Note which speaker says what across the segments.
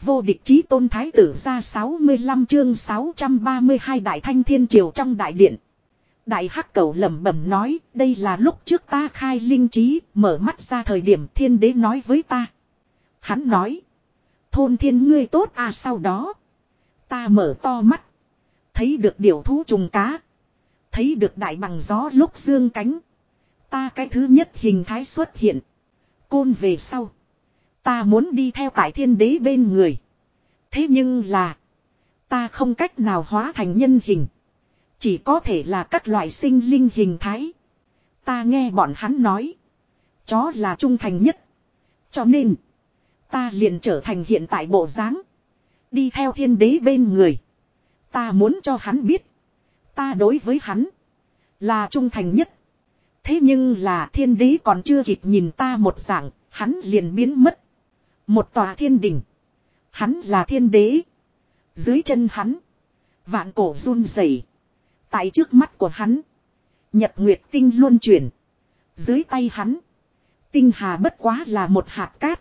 Speaker 1: Vô địch chí tôn thái tử ra 65 chương 632 đại thanh thiên triều trong đại điện. Đại hắc cầu lẩm bẩm nói, đây là lúc trước ta khai linh trí, mở mắt ra thời điểm thiên đế nói với ta. Hắn nói, thôn thiên ngươi tốt à sau đó. Ta mở to mắt, thấy được điều thú trùng cá. Thấy được đại bằng gió lúc dương cánh. Ta cái thứ nhất hình thái xuất hiện. Côn về sau. Ta muốn đi theo tại thiên đế bên người. Thế nhưng là. Ta không cách nào hóa thành nhân hình. Chỉ có thể là các loại sinh linh hình thái. Ta nghe bọn hắn nói. Chó là trung thành nhất. Cho nên. Ta liền trở thành hiện tại bộ dáng Đi theo thiên đế bên người. Ta muốn cho hắn biết. Ta đối với hắn. Là trung thành nhất. Thế nhưng là thiên đế còn chưa kịp nhìn ta một dạng. Hắn liền biến mất. Một tòa thiên đỉnh. Hắn là thiên đế. Dưới chân hắn. Vạn cổ run rẩy. Tại trước mắt của hắn. Nhật Nguyệt Tinh luôn chuyển. Dưới tay hắn. Tinh hà bất quá là một hạt cát.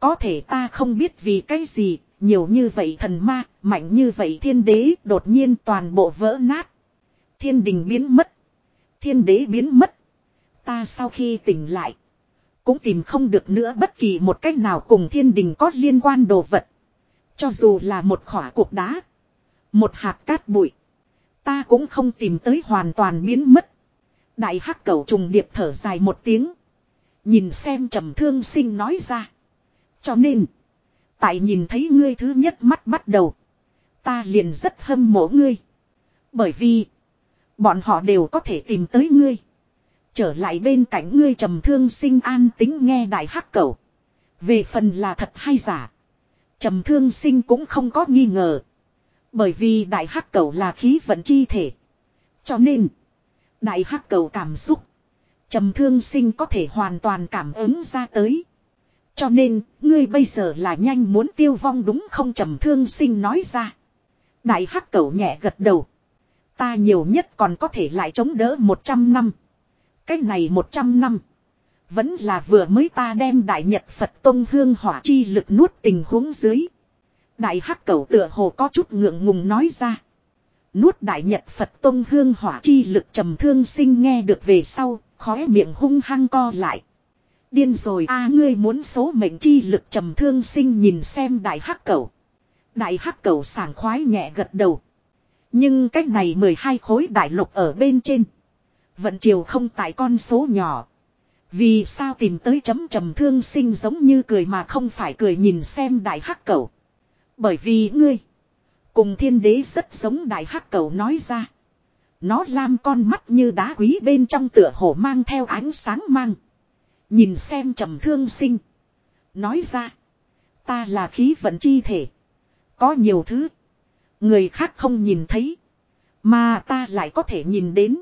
Speaker 1: Có thể ta không biết vì cái gì. Nhiều như vậy thần ma. Mạnh như vậy thiên đế. Đột nhiên toàn bộ vỡ nát. Thiên đình biến mất. Thiên đế biến mất. Ta sau khi tỉnh lại. Cũng tìm không được nữa bất kỳ một cách nào cùng thiên đình có liên quan đồ vật. Cho dù là một khỏa cuộc đá. Một hạt cát bụi. Ta cũng không tìm tới hoàn toàn biến mất. Đại hắc cầu trùng điệp thở dài một tiếng. Nhìn xem trầm thương sinh nói ra. Cho nên. Tại nhìn thấy ngươi thứ nhất mắt bắt đầu. Ta liền rất hâm mộ ngươi. Bởi vì. Bọn họ đều có thể tìm tới ngươi. Trở lại bên cạnh ngươi trầm thương sinh an tính nghe đại hắc cầu Về phần là thật hay giả. Trầm thương sinh cũng không có nghi ngờ. Bởi vì đại hắc cầu là khí vận chi thể. Cho nên. Đại hắc cầu cảm xúc. Trầm thương sinh có thể hoàn toàn cảm ứng ra tới. Cho nên, ngươi bây giờ là nhanh muốn tiêu vong đúng không trầm thương sinh nói ra. Đại hắc cầu nhẹ gật đầu. Ta nhiều nhất còn có thể lại chống đỡ 100 năm. Cách này 100 năm. Vẫn là vừa mới ta đem đại nhật Phật Tông hương hỏa chi lực nuốt tình huống dưới. Đại hắc cẩu tựa hồ có chút ngượng ngùng nói ra. Nuốt đại nhật Phật Tông hương hỏa chi lực trầm thương sinh nghe được về sau, khóe miệng hung hăng co lại. Điên rồi a ngươi muốn số mệnh chi lực trầm thương sinh nhìn xem đại hắc cẩu. Đại hắc cẩu sảng khoái nhẹ gật đầu. Nhưng cách này 12 khối đại lục ở bên trên. Vận chiều không tại con số nhỏ. Vì sao tìm tới chấm trầm thương sinh giống như cười mà không phải cười nhìn xem đại hắc cầu? Bởi vì ngươi. Cùng thiên đế rất giống đại hắc cầu nói ra. Nó lam con mắt như đá quý bên trong tựa hồ mang theo ánh sáng mang. Nhìn xem trầm thương sinh. Nói ra. Ta là khí vận chi thể. Có nhiều thứ. Người khác không nhìn thấy. Mà ta lại có thể nhìn đến.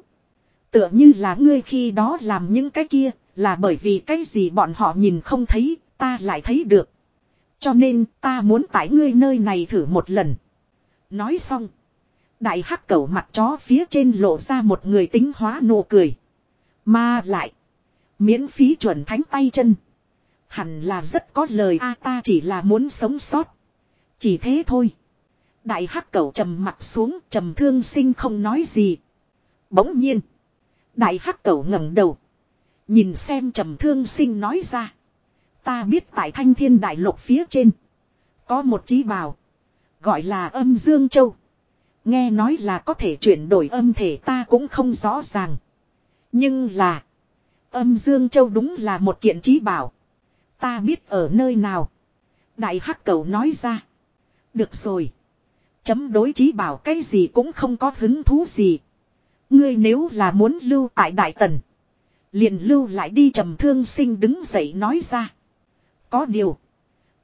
Speaker 1: Tựa như là ngươi khi đó làm những cái kia. Là bởi vì cái gì bọn họ nhìn không thấy. Ta lại thấy được. Cho nên, ta muốn tại ngươi nơi này thử một lần. Nói xong. Đại hắc cẩu mặt chó phía trên lộ ra một người tính hóa nụ cười. Mà lại. Miễn phí chuẩn thánh tay chân. Hẳn là rất có lời a, ta chỉ là muốn sống sót. Chỉ thế thôi. Đại hắc cẩu trầm mặt xuống, trầm thương sinh không nói gì. Bỗng nhiên. Đại hắc cẩu ngẩng đầu. Nhìn xem trầm thương sinh nói ra. Ta biết tại thanh thiên đại lục phía trên. Có một chí bào. Gọi là âm dương châu. Nghe nói là có thể chuyển đổi âm thể ta cũng không rõ ràng. Nhưng là. Âm dương châu đúng là một kiện trí bảo. Ta biết ở nơi nào. Đại hắc cầu nói ra. Được rồi. Chấm đối trí bảo cái gì cũng không có hứng thú gì. Ngươi nếu là muốn lưu tại Đại Tần. Liền lưu lại đi trầm thương sinh đứng dậy nói ra. Có điều.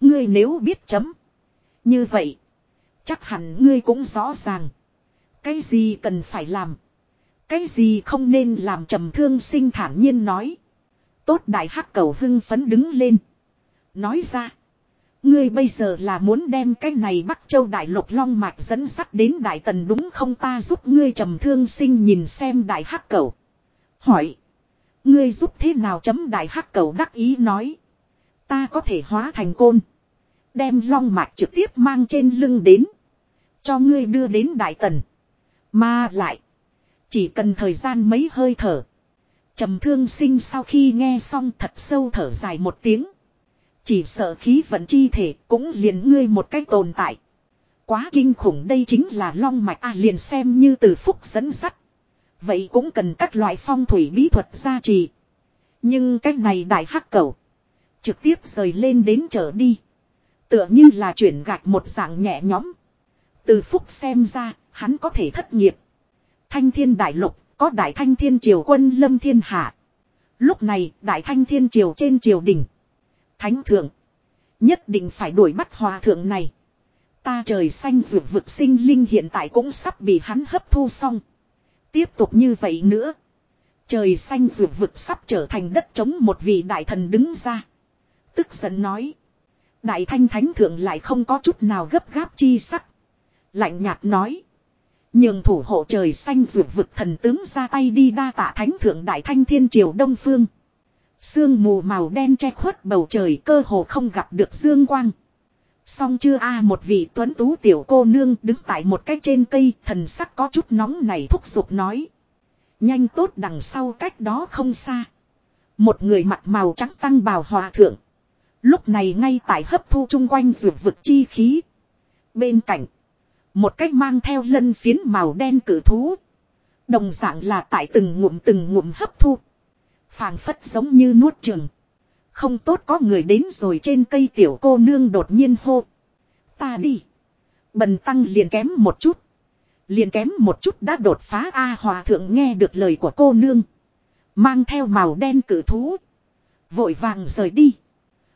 Speaker 1: Ngươi nếu biết chấm. Như vậy. Chắc hẳn ngươi cũng rõ ràng. Cái gì cần phải làm. Cái gì không nên làm trầm thương sinh thản nhiên nói. Tốt đại hắc cầu hưng phấn đứng lên. Nói ra. Ngươi bây giờ là muốn đem cái này Bắc Châu Đại Lục Long Mạch dẫn sắt đến Đại Tần đúng không ta giúp ngươi trầm thương sinh nhìn xem Đại Hắc Cầu. Hỏi. Ngươi giúp thế nào chấm Đại Hắc Cầu đắc ý nói. Ta có thể hóa thành côn. Đem long mạch trực tiếp mang trên lưng đến. Cho ngươi đưa đến đại tần. Mà lại. Chỉ cần thời gian mấy hơi thở. trầm thương sinh sau khi nghe xong thật sâu thở dài một tiếng. Chỉ sợ khí vận chi thể cũng liền ngươi một cách tồn tại. Quá kinh khủng đây chính là long mạch à liền xem như từ phúc dẫn sắt. Vậy cũng cần các loại phong thủy bí thuật gia trì. Nhưng cách này đại hắc cầu. Trực tiếp rời lên đến trở đi. Tựa như là chuyển gạch một dạng nhẹ nhõm. Từ phúc xem ra, hắn có thể thất nghiệp. Thanh thiên đại lục, có đại thanh thiên triều quân lâm thiên hạ. Lúc này, đại thanh thiên triều trên triều đỉnh Thánh thượng. Nhất định phải đuổi bắt hòa thượng này. Ta trời xanh vượt vực sinh linh hiện tại cũng sắp bị hắn hấp thu xong. Tiếp tục như vậy nữa. Trời xanh vượt vực sắp trở thành đất chống một vị đại thần đứng ra. Tức giận nói. Đại thanh thánh thượng lại không có chút nào gấp gáp chi sắc. Lạnh nhạt nói. Nhường thủ hộ trời xanh vượt vực thần tướng ra tay đi đa tạ thánh thượng đại thanh thiên triều đông phương. Sương mù màu đen che khuất bầu trời cơ hồ không gặp được dương quang. Xong chưa a một vị tuấn tú tiểu cô nương đứng tại một cái trên cây, thần sắc có chút nóng này thúc giục nói. Nhanh tốt đằng sau cách đó không xa. Một người mặt màu trắng tăng bào hòa thượng. Lúc này ngay tại hấp thu chung quanh ruột vực chi khí. Bên cạnh. Một cách mang theo lân phiến màu đen cử thú. Đồng dạng là tại từng ngụm từng ngụm hấp thu phảng phất giống như nuốt chửng, Không tốt có người đến rồi trên cây tiểu cô nương đột nhiên hô. Ta đi. Bần tăng liền kém một chút. Liền kém một chút đã đột phá A hòa thượng nghe được lời của cô nương. Mang theo màu đen cử thú. Vội vàng rời đi.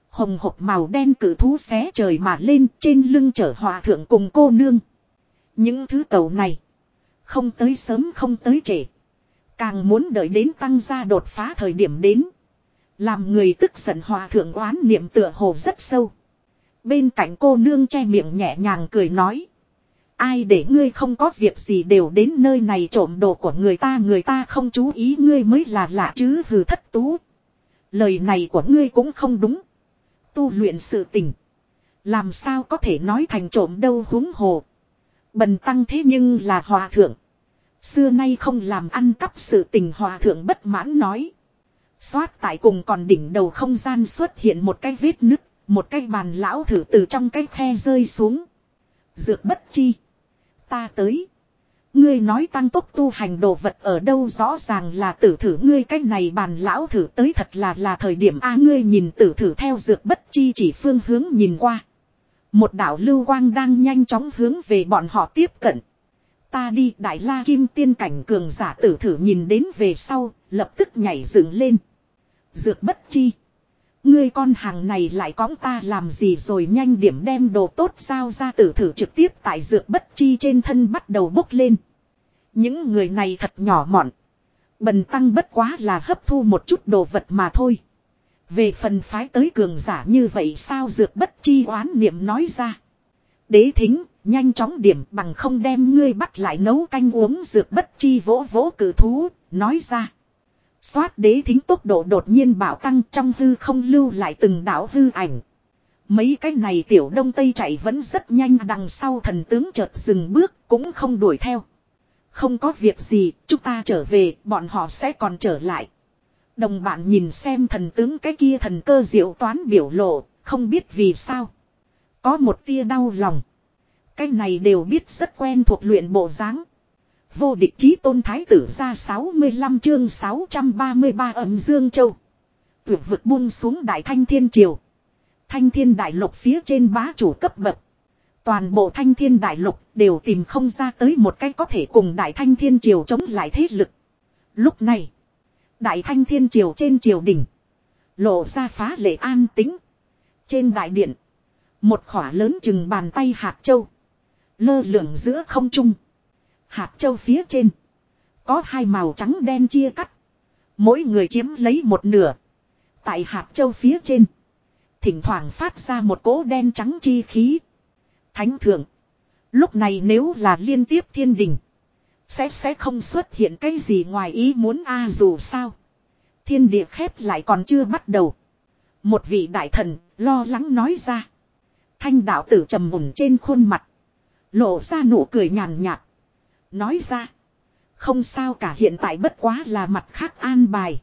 Speaker 1: Hồng hộp màu đen cử thú xé trời mà lên trên lưng chở hòa thượng cùng cô nương. Những thứ tàu này. Không tới sớm không tới trễ. Càng muốn đợi đến tăng gia đột phá thời điểm đến. Làm người tức giận hòa thượng oán niệm tựa hồ rất sâu. Bên cạnh cô nương che miệng nhẹ nhàng cười nói. Ai để ngươi không có việc gì đều đến nơi này trộm đồ của người ta người ta không chú ý ngươi mới là lạ chứ hừ thất tú. Lời này của ngươi cũng không đúng. Tu luyện sự tình. Làm sao có thể nói thành trộm đâu huống hồ. Bần tăng thế nhưng là hòa thượng. Xưa nay không làm ăn cắp sự tình hòa thượng bất mãn nói. Xoát tại cùng còn đỉnh đầu không gian xuất hiện một cái vết nứt, một cái bàn lão thử từ trong cái khe rơi xuống. Dược bất chi. Ta tới. Ngươi nói tăng tốc tu hành đồ vật ở đâu rõ ràng là tử thử ngươi cái này bàn lão thử tới thật là là thời điểm a ngươi nhìn tử thử theo dược bất chi chỉ phương hướng nhìn qua. Một đạo lưu quang đang nhanh chóng hướng về bọn họ tiếp cận. Ta đi đại la kim tiên cảnh cường giả tử thử nhìn đến về sau, lập tức nhảy dựng lên. Dược bất chi. Ngươi con hàng này lại cõng ta làm gì rồi nhanh điểm đem đồ tốt sao ra tử thử trực tiếp tại dược bất chi trên thân bắt đầu bốc lên. Những người này thật nhỏ mọn. Bần tăng bất quá là hấp thu một chút đồ vật mà thôi. Về phần phái tới cường giả như vậy sao dược bất chi oán niệm nói ra. Đế thính, nhanh chóng điểm bằng không đem ngươi bắt lại nấu canh uống dược bất chi vỗ vỗ cử thú, nói ra. Xoát đế thính tốc độ đột nhiên bảo tăng trong hư không lưu lại từng đảo hư ảnh. Mấy cái này tiểu đông tây chạy vẫn rất nhanh đằng sau thần tướng chợt dừng bước cũng không đuổi theo. Không có việc gì, chúng ta trở về, bọn họ sẽ còn trở lại. Đồng bạn nhìn xem thần tướng cái kia thần cơ diệu toán biểu lộ, không biết vì sao. Có một tia đau lòng. Cái này đều biết rất quen thuộc luyện bộ dáng. Vô địch chí tôn thái tử ra 65 chương 633 ẩm Dương Châu. Tuyệt vực buông xuống đại thanh thiên triều. Thanh thiên đại lục phía trên bá chủ cấp bậc. Toàn bộ thanh thiên đại lục đều tìm không ra tới một cái có thể cùng đại thanh thiên triều chống lại thế lực. Lúc này, đại thanh thiên triều trên triều đỉnh. Lộ ra phá lệ an tính. Trên đại điện, một khỏa lớn chừng bàn tay hạt châu. Lơ lửng giữa không trung. Hạt châu phía trên. Có hai màu trắng đen chia cắt. Mỗi người chiếm lấy một nửa. Tại hạt châu phía trên. Thỉnh thoảng phát ra một cỗ đen trắng chi khí. Thánh thượng. Lúc này nếu là liên tiếp thiên đình. Sẽ sẽ không xuất hiện cái gì ngoài ý muốn a à, dù sao. Thiên địa khép lại còn chưa bắt đầu. Một vị đại thần lo lắng nói ra. Thanh đạo tử trầm mùng trên khuôn mặt. Lộ ra nụ cười nhàn nhạt. Nói ra. Không sao cả hiện tại bất quá là mặt khác an bài.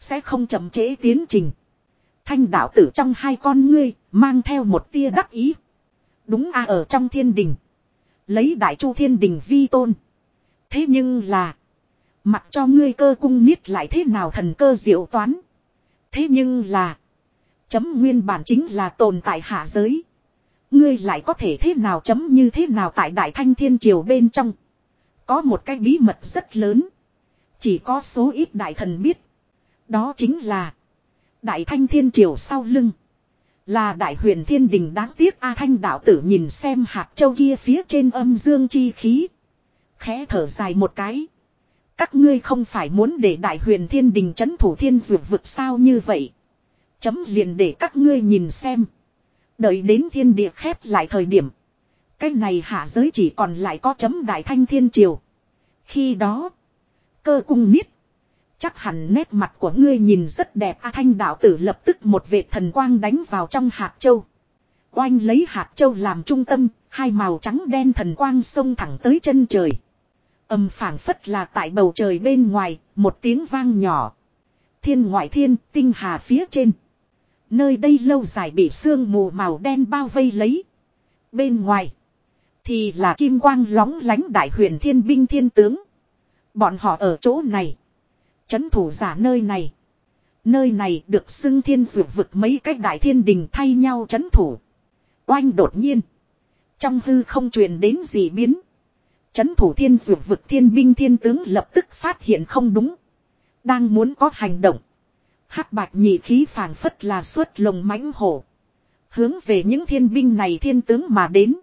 Speaker 1: Sẽ không chậm trễ tiến trình. Thanh đạo tử trong hai con ngươi, mang theo một tia đắc ý. Đúng a ở trong thiên đình. Lấy đại chu thiên đình vi tôn. Thế nhưng là. Mặc cho ngươi cơ cung niết lại thế nào thần cơ diệu toán. Thế nhưng là. Chấm nguyên bản chính là tồn tại hạ giới. Ngươi lại có thể thế nào chấm như thế nào tại đại thanh thiên triều bên trong. Có một cái bí mật rất lớn. Chỉ có số ít đại thần biết. Đó chính là. Đại thanh thiên triều sau lưng. Là đại huyền thiên đình đáng tiếc A Thanh đạo tử nhìn xem hạt châu kia phía trên âm dương chi khí. Khẽ thở dài một cái. Các ngươi không phải muốn để đại huyền thiên đình chấn thủ thiên dược vực sao như vậy. Chấm liền để các ngươi nhìn xem. Đợi đến thiên địa khép lại thời điểm. Cái này hạ giới chỉ còn lại có chấm đại thanh thiên triều. Khi đó. Cơ cung niết. Chắc hẳn nét mặt của ngươi nhìn rất đẹp A thanh đạo tử lập tức một vệt thần quang đánh vào trong hạt châu. Oanh lấy hạt châu làm trung tâm, hai màu trắng đen thần quang xông thẳng tới chân trời. Âm phảng phất là tại bầu trời bên ngoài, một tiếng vang nhỏ. Thiên ngoại thiên, tinh hà phía trên. Nơi đây lâu dài bị sương mù màu đen bao vây lấy. Bên ngoài, thì là kim quang lóng lánh đại huyền thiên binh thiên tướng. Bọn họ ở chỗ này. Chấn thủ giả nơi này. Nơi này được xưng thiên dược vực mấy cách đại thiên đình thay nhau chấn thủ. Oanh đột nhiên. Trong hư không truyền đến gì biến. Chấn thủ thiên dược vực thiên binh thiên tướng lập tức phát hiện không đúng. Đang muốn có hành động hắc bạch nhị khí phảng phất là suốt lồng mãnh hổ. Hướng về những thiên binh này thiên tướng mà đến.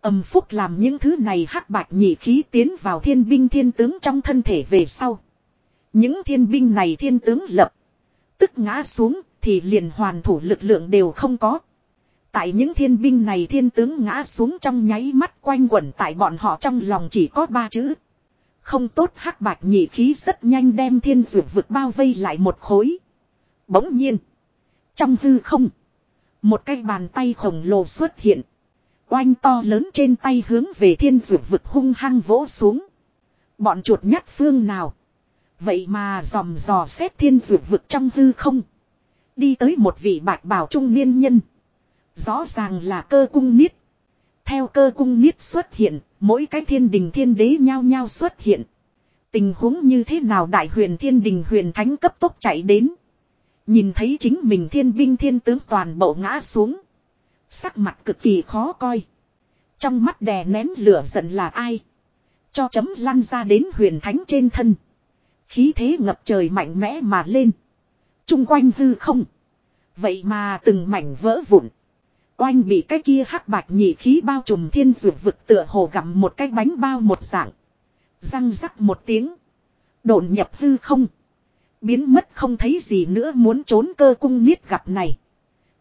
Speaker 1: Âm phúc làm những thứ này hắc bạch nhị khí tiến vào thiên binh thiên tướng trong thân thể về sau. Những thiên binh này thiên tướng lập. Tức ngã xuống thì liền hoàn thủ lực lượng đều không có. Tại những thiên binh này thiên tướng ngã xuống trong nháy mắt quanh quẩn tại bọn họ trong lòng chỉ có ba chữ. Không tốt hắc bạch nhị khí rất nhanh đem thiên dược vực bao vây lại một khối. Bỗng nhiên. Trong hư không. Một cái bàn tay khổng lồ xuất hiện. Oanh to lớn trên tay hướng về thiên dược vực hung hăng vỗ xuống. Bọn chuột nhắt phương nào. Vậy mà dòm dò xét thiên dược vực trong hư không. Đi tới một vị bạch bảo trung niên nhân. Rõ ràng là cơ cung niết. Theo cơ cung niết xuất hiện, mỗi cái thiên đình thiên đế nhao nhao xuất hiện. Tình huống như thế nào đại huyền thiên đình huyền thánh cấp tốc chạy đến. Nhìn thấy chính mình thiên binh thiên tướng toàn bộ ngã xuống. Sắc mặt cực kỳ khó coi. Trong mắt đè nén lửa giận là ai. Cho chấm lăn ra đến huyền thánh trên thân. Khí thế ngập trời mạnh mẽ mà lên. Trung quanh hư không. Vậy mà từng mảnh vỡ vụn. Oanh bị cái kia hắc bạch nhị khí bao trùm thiên dược vực tựa hồ gặm một cái bánh bao một dạng. Răng rắc một tiếng. Độn nhập hư không. Biến mất không thấy gì nữa muốn trốn cơ cung niết gặp này.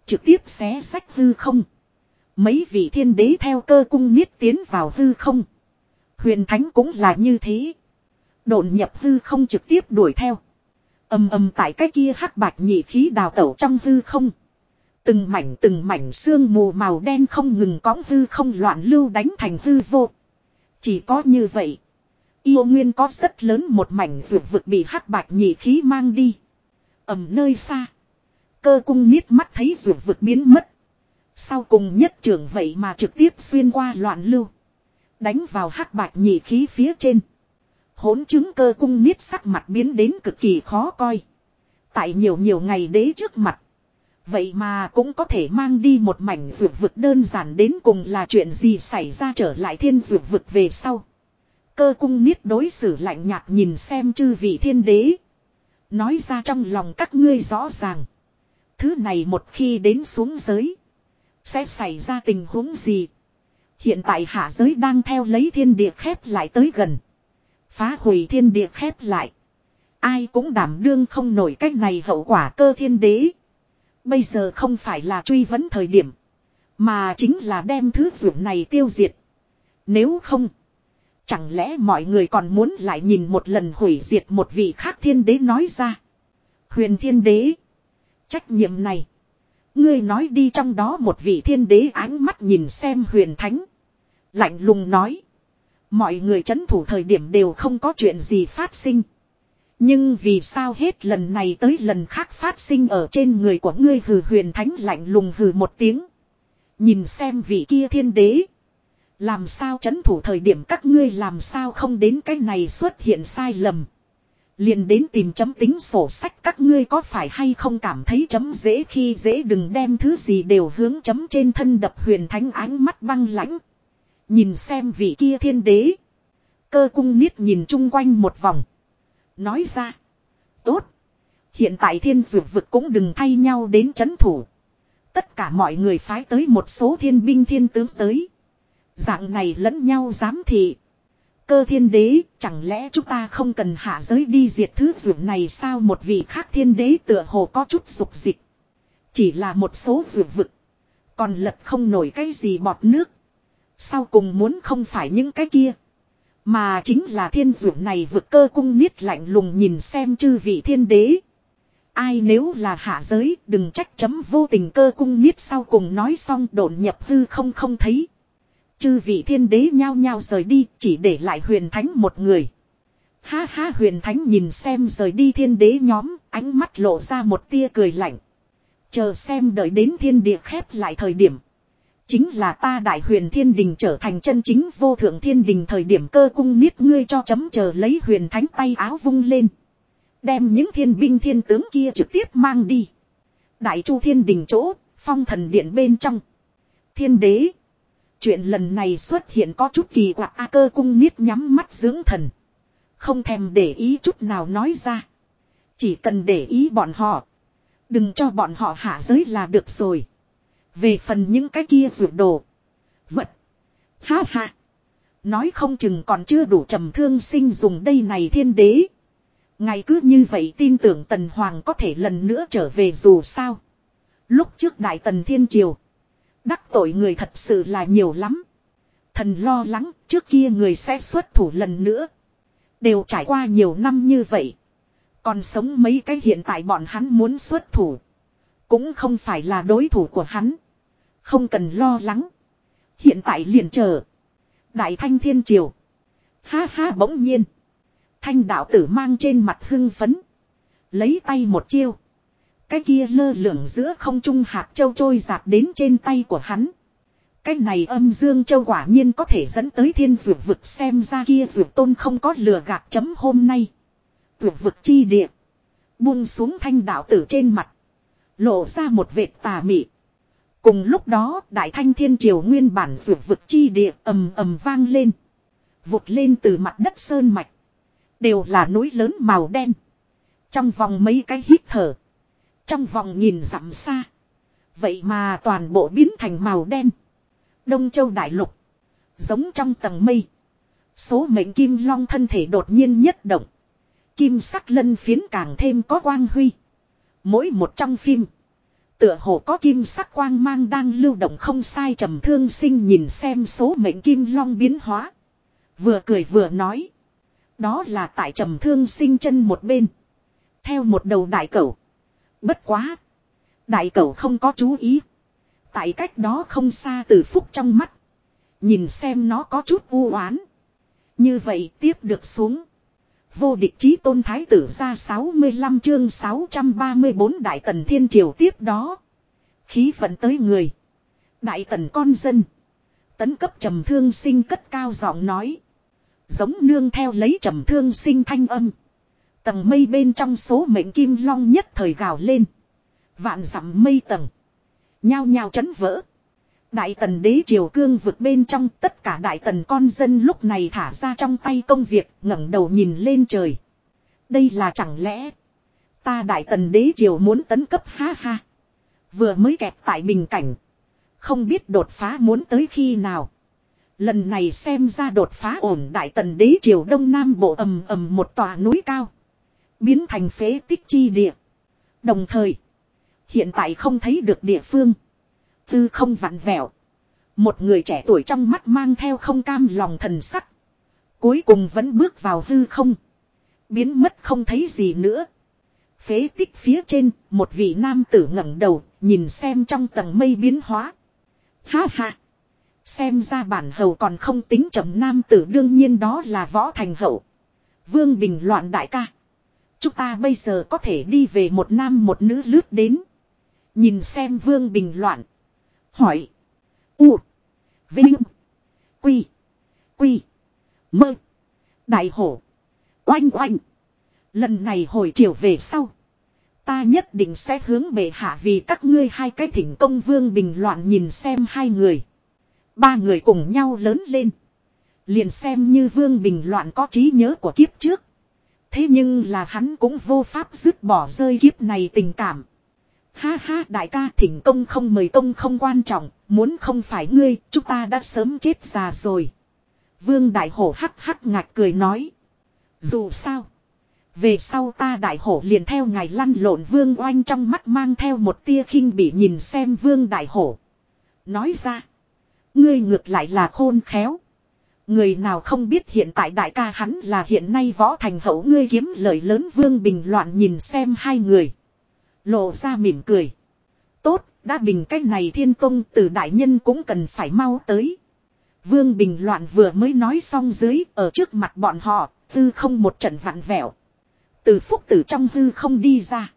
Speaker 1: Trực tiếp xé sách hư không. Mấy vị thiên đế theo cơ cung niết tiến vào hư không. Huyền thánh cũng là như thế. Độn nhập hư không trực tiếp đuổi theo. Âm âm tại cái kia hắc bạch nhị khí đào tẩu trong hư không. Từng mảnh từng mảnh xương mù màu đen không ngừng cõng hư không loạn lưu đánh thành hư vô. Chỉ có như vậy. Yêu nguyên có rất lớn một mảnh vượt vực bị hắc bạch nhị khí mang đi. ầm nơi xa. Cơ cung niết mắt thấy vượt vực biến mất. Sau cùng nhất trưởng vậy mà trực tiếp xuyên qua loạn lưu. Đánh vào hắc bạch nhị khí phía trên. Hỗn chứng cơ cung niết sắc mặt biến đến cực kỳ khó coi. Tại nhiều nhiều ngày đế trước mặt. Vậy mà cũng có thể mang đi một mảnh vượt vực đơn giản đến cùng là chuyện gì xảy ra trở lại thiên vượt vực về sau. Cơ cung niết đối xử lạnh nhạt nhìn xem chư vị thiên đế. Nói ra trong lòng các ngươi rõ ràng. Thứ này một khi đến xuống giới. Sẽ xảy ra tình huống gì. Hiện tại hạ giới đang theo lấy thiên địa khép lại tới gần. Phá hủy thiên địa khép lại. Ai cũng đảm đương không nổi cách này hậu quả cơ thiên đế. Bây giờ không phải là truy vấn thời điểm. Mà chính là đem thứ dụng này tiêu diệt. Nếu không. Chẳng lẽ mọi người còn muốn lại nhìn một lần hủy diệt một vị khác thiên đế nói ra. Huyền thiên đế. Trách nhiệm này. Ngươi nói đi trong đó một vị thiên đế ánh mắt nhìn xem huyền thánh. Lạnh lùng nói. Mọi người chấn thủ thời điểm đều không có chuyện gì phát sinh. Nhưng vì sao hết lần này tới lần khác phát sinh ở trên người của ngươi hừ huyền thánh lạnh lùng hừ một tiếng. Nhìn xem vị kia thiên đế. Làm sao chấn thủ thời điểm các ngươi làm sao không đến cái này xuất hiện sai lầm. Liền đến tìm chấm tính sổ sách các ngươi có phải hay không cảm thấy chấm dễ khi dễ đừng đem thứ gì đều hướng chấm trên thân đập huyền thánh ánh mắt băng lãnh. Nhìn xem vị kia thiên đế. Cơ cung niết nhìn chung quanh một vòng. Nói ra. Tốt. Hiện tại thiên dược vực cũng đừng thay nhau đến chấn thủ. Tất cả mọi người phái tới một số thiên binh thiên tướng tới. Dạng này lẫn nhau giám thị. Cơ thiên đế, chẳng lẽ chúng ta không cần hạ giới đi diệt thứ dưỡng này sao một vị khác thiên đế tựa hồ có chút dục dịch. Chỉ là một số dưỡng vực. Còn lật không nổi cái gì bọt nước. Sau cùng muốn không phải những cái kia. Mà chính là thiên dưỡng này vực cơ cung niết lạnh lùng nhìn xem chư vị thiên đế. Ai nếu là hạ giới đừng trách chấm vô tình cơ cung niết sau cùng nói xong độn nhập hư không không thấy. Chư vị thiên đế nhao nhao rời đi chỉ để lại huyền thánh một người. Ha ha huyền thánh nhìn xem rời đi thiên đế nhóm ánh mắt lộ ra một tia cười lạnh. Chờ xem đợi đến thiên địa khép lại thời điểm. Chính là ta đại huyền thiên đình trở thành chân chính vô thượng thiên đình thời điểm cơ cung niết ngươi cho chấm chờ lấy huyền thánh tay áo vung lên. Đem những thiên binh thiên tướng kia trực tiếp mang đi. Đại chu thiên đình chỗ, phong thần điện bên trong. Thiên đế. Chuyện lần này xuất hiện có chút kỳ quặc, A cơ cung niết nhắm mắt dưỡng thần. Không thèm để ý chút nào nói ra. Chỉ cần để ý bọn họ. Đừng cho bọn họ hạ giới là được rồi. Về phần những cái kia rượu đồ. Vật. Ha ha. Nói không chừng còn chưa đủ trầm thương sinh dùng đây này thiên đế. Ngày cứ như vậy tin tưởng Tần Hoàng có thể lần nữa trở về dù sao. Lúc trước Đại Tần Thiên Triều. Đắc tội người thật sự là nhiều lắm. Thần lo lắng, trước kia người sẽ xuất thủ lần nữa. Đều trải qua nhiều năm như vậy. Còn sống mấy cái hiện tại bọn hắn muốn xuất thủ. Cũng không phải là đối thủ của hắn. Không cần lo lắng. Hiện tại liền chờ. Đại thanh thiên triều. Ha ha bỗng nhiên. Thanh đạo tử mang trên mặt hưng phấn. Lấy tay một chiêu. Cái kia lơ lửng giữa không trung hạt châu trôi giạt đến trên tay của hắn. Cái này âm dương châu quả nhiên có thể dẫn tới thiên dược vực xem ra kia dược tôn không có lừa gạt chấm hôm nay. Dược vực chi địa. Buông xuống thanh đạo tử trên mặt. Lộ ra một vệt tà mị. Cùng lúc đó, đại thanh thiên triều nguyên bản dược vực chi địa ầm ầm vang lên. Vụt lên từ mặt đất sơn mạch. Đều là núi lớn màu đen. Trong vòng mấy cái hít thở. Trong vòng nhìn dặm xa. Vậy mà toàn bộ biến thành màu đen. Đông châu đại lục. Giống trong tầng mây. Số mệnh kim long thân thể đột nhiên nhất động. Kim sắc lân phiến càng thêm có quang huy. Mỗi một trong phim. Tựa hồ có kim sắc quang mang đang lưu động không sai trầm thương sinh nhìn xem số mệnh kim long biến hóa. Vừa cười vừa nói. Đó là tại trầm thương sinh chân một bên. Theo một đầu đại cẩu. Bất quá. Đại cẩu không có chú ý. Tại cách đó không xa từ phúc trong mắt. Nhìn xem nó có chút u oán. Như vậy tiếp được xuống. Vô địch chí tôn thái tử ra 65 chương 634 đại tần thiên triều tiếp đó. Khí vận tới người. Đại tần con dân. Tấn cấp trầm thương sinh cất cao giọng nói. Giống nương theo lấy trầm thương sinh thanh âm. Tầng mây bên trong số mệnh kim long nhất thời gào lên. Vạn dặm mây tầng. Nhao nhao chấn vỡ. Đại tần đế triều cương vực bên trong, tất cả đại tần con dân lúc này thả ra trong tay công việc, ngẩng đầu nhìn lên trời. Đây là chẳng lẽ, ta đại tần đế triều muốn tấn cấp ha ha. Vừa mới kẹt tại bình cảnh. Không biết đột phá muốn tới khi nào. Lần này xem ra đột phá ổn đại tần đế triều đông nam bộ ầm ầm một tòa núi cao. Biến thành phế tích chi địa. Đồng thời. Hiện tại không thấy được địa phương. Tư không vặn vẹo. Một người trẻ tuổi trong mắt mang theo không cam lòng thần sắc. Cuối cùng vẫn bước vào hư không. Biến mất không thấy gì nữa. Phế tích phía trên, một vị nam tử ngẩng đầu, nhìn xem trong tầng mây biến hóa. Ha ha! Xem ra bản hầu còn không tính chậm nam tử đương nhiên đó là võ thành hậu. Vương Bình loạn đại ca. Chúng ta bây giờ có thể đi về một nam một nữ lướt đến. Nhìn xem Vương Bình loạn. Hỏi. U. Vinh. Quy. Quy. Mơ. Đại hổ. Oanh oanh. Lần này hồi chiều về sau. Ta nhất định sẽ hướng bệ hạ vì các ngươi hai cái thỉnh công vương bình loạn nhìn xem hai người. Ba người cùng nhau lớn lên. Liền xem như vương bình loạn có trí nhớ của kiếp trước. Thế nhưng là hắn cũng vô pháp dứt bỏ rơi kiếp này tình cảm. Ha ha đại ca thỉnh công không mời công không quan trọng, muốn không phải ngươi, chúng ta đã sớm chết già rồi. Vương đại hổ hắc hắc ngạc cười nói. Dù sao. Về sau ta đại hổ liền theo ngài lăn lộn vương oanh trong mắt mang theo một tia khinh bị nhìn xem vương đại hổ. Nói ra. Ngươi ngược lại là khôn khéo. Người nào không biết hiện tại đại ca hắn là hiện nay võ thành hậu ngươi kiếm lời lớn vương bình loạn nhìn xem hai người. Lộ ra mỉm cười. Tốt, đã bình cách này thiên tông từ đại nhân cũng cần phải mau tới. Vương bình loạn vừa mới nói xong dưới ở trước mặt bọn họ, tư không một trận vặn vẹo. Từ phúc tử trong hư không đi ra.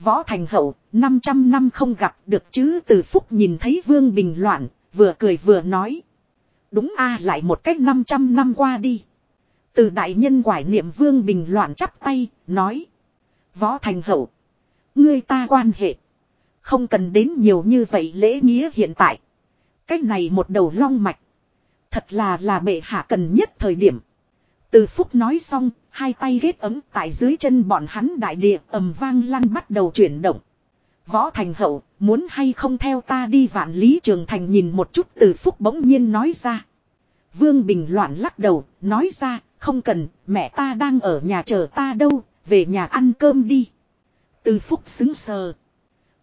Speaker 1: Võ thành hậu, 500 năm không gặp được chứ từ phúc nhìn thấy vương bình loạn, vừa cười vừa nói. Đúng a lại một cách 500 năm qua đi. Từ đại nhân quải niệm vương bình loạn chắp tay, nói. Võ thành hậu. Ngươi ta quan hệ. Không cần đến nhiều như vậy lễ nghĩa hiện tại. Cách này một đầu long mạch. Thật là là bệ hạ cần nhất thời điểm. Từ phúc nói xong, hai tay ghét ấm tại dưới chân bọn hắn đại địa ầm vang lăn bắt đầu chuyển động. Võ thành hậu, muốn hay không theo ta đi vạn lý trường thành nhìn một chút từ phúc bỗng nhiên nói ra. Vương Bình loạn lắc đầu, nói ra, không cần, mẹ ta đang ở nhà chờ ta đâu, về nhà ăn cơm đi. Từ phúc xứng sờ.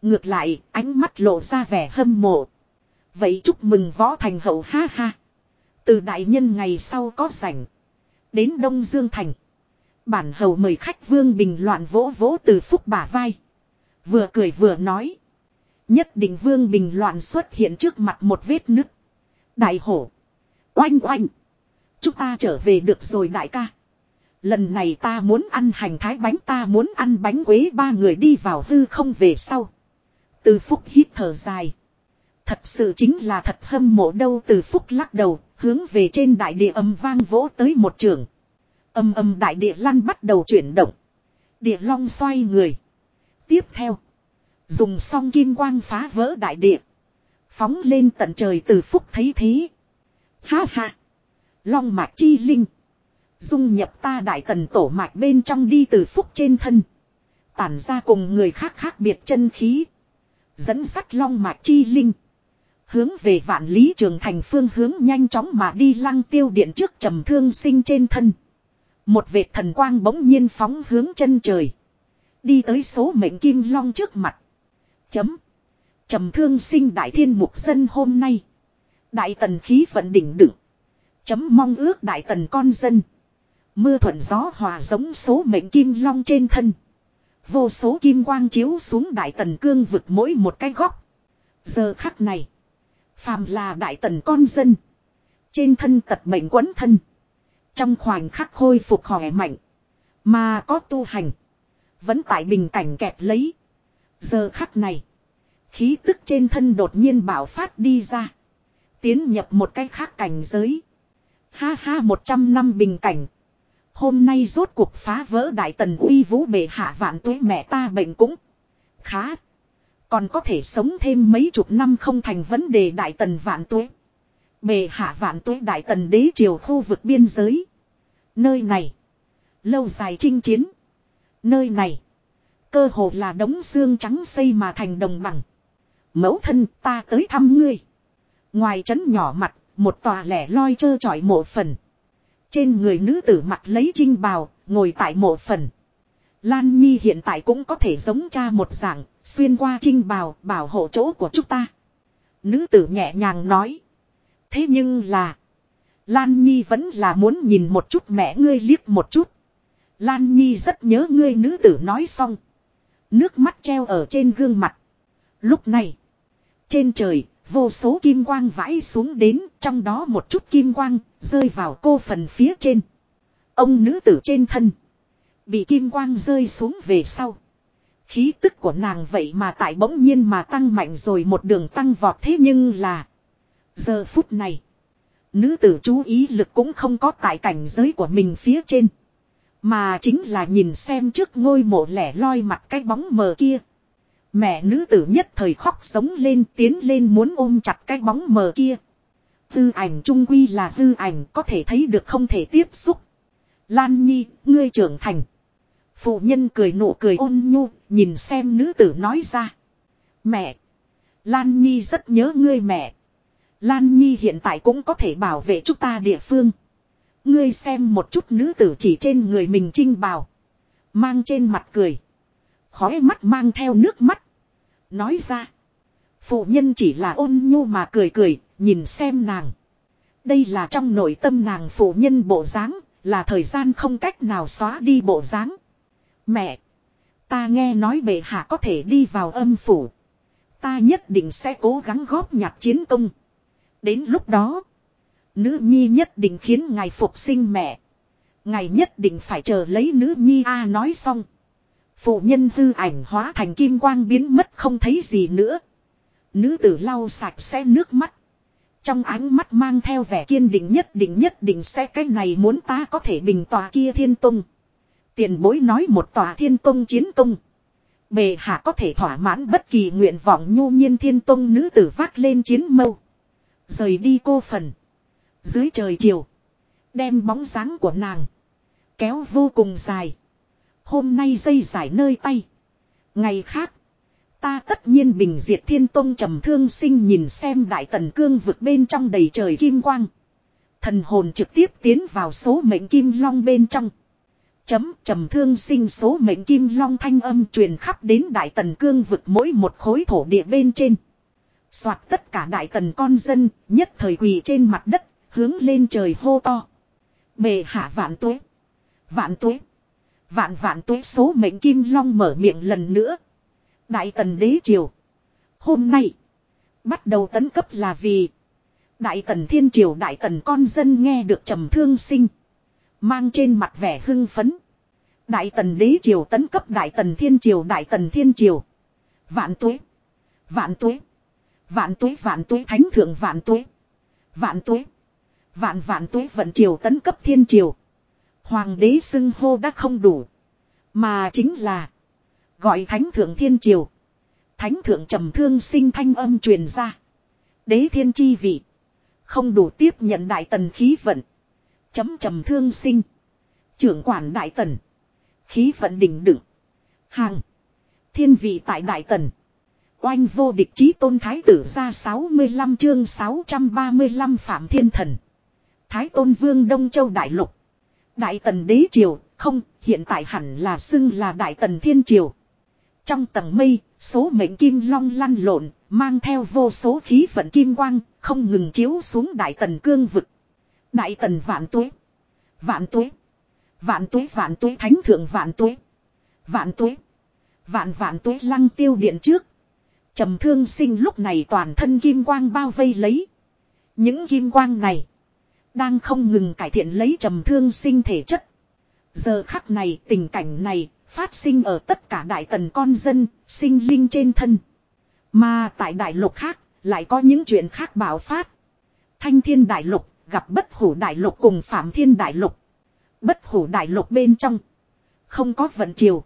Speaker 1: Ngược lại, ánh mắt lộ ra vẻ hâm mộ. Vậy chúc mừng võ thành hậu ha ha. Từ đại nhân ngày sau có rảnh. Đến Đông Dương Thành. Bản hầu mời khách vương bình loạn vỗ vỗ từ phúc bả vai. Vừa cười vừa nói. Nhất định vương bình loạn xuất hiện trước mặt một vết nứt. Đại hổ. Oanh oanh. Chúng ta trở về được rồi đại ca. Lần này ta muốn ăn hành thái bánh ta muốn ăn bánh quế ba người đi vào hư không về sau. Từ phúc hít thở dài. Thật sự chính là thật hâm mộ đâu từ phúc lắc đầu, hướng về trên đại địa âm vang vỗ tới một trường. Âm âm đại địa lăn bắt đầu chuyển động. Địa long xoay người. Tiếp theo. Dùng song kim quang phá vỡ đại địa. Phóng lên tận trời từ phúc thấy thế. Ha ha. Long mạch chi linh. Dung nhập ta đại tần tổ mạch bên trong đi từ phúc trên thân. Tản ra cùng người khác khác biệt chân khí. Dẫn sắt long mạch chi linh. Hướng về vạn lý trường thành phương hướng nhanh chóng mà đi lăng tiêu điện trước trầm thương sinh trên thân. Một vệt thần quang bỗng nhiên phóng hướng chân trời. Đi tới số mệnh kim long trước mặt. Chấm. Trầm thương sinh đại thiên mục dân hôm nay. Đại tần khí vận đỉnh đựng. Chấm mong ước đại tần con dân. Mưa thuận gió hòa giống số mệnh kim long trên thân. Vô số kim quang chiếu xuống đại tần cương vực mỗi một cái góc. Giờ khắc này. Phàm là đại tần con dân. Trên thân tật mệnh quấn thân. Trong khoảnh khắc khôi phục khỏe mạnh. Mà có tu hành. Vẫn tại bình cảnh kẹp lấy. Giờ khắc này. Khí tức trên thân đột nhiên bảo phát đi ra. Tiến nhập một cái khác cảnh giới. Ha ha, một trăm năm bình cảnh. Hôm nay rốt cuộc phá vỡ đại tần uy vũ bệ hạ vạn tuế mẹ ta bệnh cũng khá. Còn có thể sống thêm mấy chục năm không thành vấn đề đại tần vạn tuế. Bề hạ vạn tuế đại tần đế triều khu vực biên giới. Nơi này. Lâu dài chinh chiến. Nơi này. Cơ hồ là đống xương trắng xây mà thành đồng bằng. Mẫu thân ta tới thăm ngươi. Ngoài trấn nhỏ mặt, một tòa lẻ loi trơ trọi mộ phần. Trên người nữ tử mặt lấy trinh bào, ngồi tại mộ phần. Lan Nhi hiện tại cũng có thể giống cha một dạng, xuyên qua trinh bào, bảo hộ chỗ của chúng ta. Nữ tử nhẹ nhàng nói. Thế nhưng là, Lan Nhi vẫn là muốn nhìn một chút mẹ ngươi liếc một chút. Lan Nhi rất nhớ ngươi nữ tử nói xong. Nước mắt treo ở trên gương mặt. Lúc này. Trên trời, vô số kim quang vãi xuống đến, trong đó một chút kim quang, rơi vào cô phần phía trên. Ông nữ tử trên thân. Bị kim quang rơi xuống về sau. Khí tức của nàng vậy mà tại bỗng nhiên mà tăng mạnh rồi một đường tăng vọt thế nhưng là. Giờ phút này. Nữ tử chú ý lực cũng không có tại cảnh giới của mình phía trên. Mà chính là nhìn xem trước ngôi mộ lẻ loi mặt cái bóng mờ kia. Mẹ nữ tử nhất thời khóc sống lên tiến lên muốn ôm chặt cái bóng mờ kia. Tư ảnh trung quy là tư ảnh có thể thấy được không thể tiếp xúc. Lan Nhi, ngươi trưởng thành. Phụ nhân cười nụ cười ôn nhu, nhìn xem nữ tử nói ra. Mẹ! Lan Nhi rất nhớ ngươi mẹ. Lan Nhi hiện tại cũng có thể bảo vệ chúng ta địa phương. Ngươi xem một chút nữ tử chỉ trên người mình trinh bào. Mang trên mặt cười. Khói mắt mang theo nước mắt. Nói ra. Phụ nhân chỉ là ôn nhu mà cười cười, nhìn xem nàng. Đây là trong nội tâm nàng phụ nhân bộ dáng, là thời gian không cách nào xóa đi bộ dáng. Mẹ! Ta nghe nói bệ hạ có thể đi vào âm phủ. Ta nhất định sẽ cố gắng góp nhặt chiến công. Đến lúc đó, nữ nhi nhất định khiến ngài phục sinh mẹ. Ngài nhất định phải chờ lấy nữ nhi A nói xong. Phụ nhân hư ảnh hóa thành kim quang biến mất không thấy gì nữa. Nữ tử lau sạch sẽ nước mắt. Trong ánh mắt mang theo vẻ kiên định nhất định nhất định sẽ cái này muốn ta có thể bình tòa kia thiên tung. Tiền bối nói một tòa thiên tung chiến tung. Bề hạ có thể thỏa mãn bất kỳ nguyện vọng nhu nhiên thiên tung nữ tử vác lên chiến mâu. Rời đi cô phần. Dưới trời chiều. Đem bóng dáng của nàng. Kéo vô cùng dài. Hôm nay dây giải nơi tay. Ngày khác. Ta tất nhiên bình diệt thiên tôn trầm thương sinh nhìn xem đại tần cương vực bên trong đầy trời kim quang. Thần hồn trực tiếp tiến vào số mệnh kim long bên trong. Chấm trầm thương sinh số mệnh kim long thanh âm truyền khắp đến đại tần cương vực mỗi một khối thổ địa bên trên. Soạt tất cả đại tần con dân, nhất thời quỳ trên mặt đất, hướng lên trời hô to. Bề hạ vạn tuế. Vạn tuế. Vạn vạn tuế số mệnh kim long mở miệng lần nữa. Đại tần đế triều. Hôm nay. Bắt đầu tấn cấp là vì. Đại tần thiên triều đại tần con dân nghe được trầm thương sinh. Mang trên mặt vẻ hưng phấn. Đại tần đế triều tấn cấp đại tần thiên triều đại tần thiên triều. Vạn tuế. Vạn tuế. Vạn tuế vạn tuế thánh thượng vạn tuế. Vạn tuế. Vạn vạn tuế vận triều tấn cấp thiên triều. Hoàng đế xưng hô đã không đủ. Mà chính là. Gọi thánh thượng thiên triều. Thánh thượng trầm thương sinh thanh âm truyền ra. Đế thiên chi vị. Không đủ tiếp nhận đại tần khí vận. Chấm trầm thương sinh. Trưởng quản đại tần. Khí vận đỉnh đựng. Hàng. Thiên vị tại đại tần. Oanh vô địch chí tôn thái tử ra 65 chương 635 phạm thiên thần. Thái tôn vương Đông Châu Đại Lục. Đại tần đế triều, không, hiện tại hẳn là xưng là đại tần thiên triều. Trong tầng mây, số mệnh kim long lăn lộn, mang theo vô số khí vận kim quang, không ngừng chiếu xuống đại tần cương vực. Đại tần vạn tuế. Vạn tuế. Vạn tuế vạn tuế thánh thượng vạn tuế. Vạn tuế. Vạn vạn tuế lăng tiêu điện trước. trầm thương sinh lúc này toàn thân kim quang bao vây lấy. Những kim quang này. Đang không ngừng cải thiện lấy trầm thương sinh thể chất. Giờ khắc này tình cảnh này phát sinh ở tất cả đại tần con dân, sinh linh trên thân. Mà tại đại lục khác, lại có những chuyện khác bảo phát. Thanh thiên đại lục, gặp bất hủ đại lục cùng phạm thiên đại lục. Bất hủ đại lục bên trong. Không có vận triều.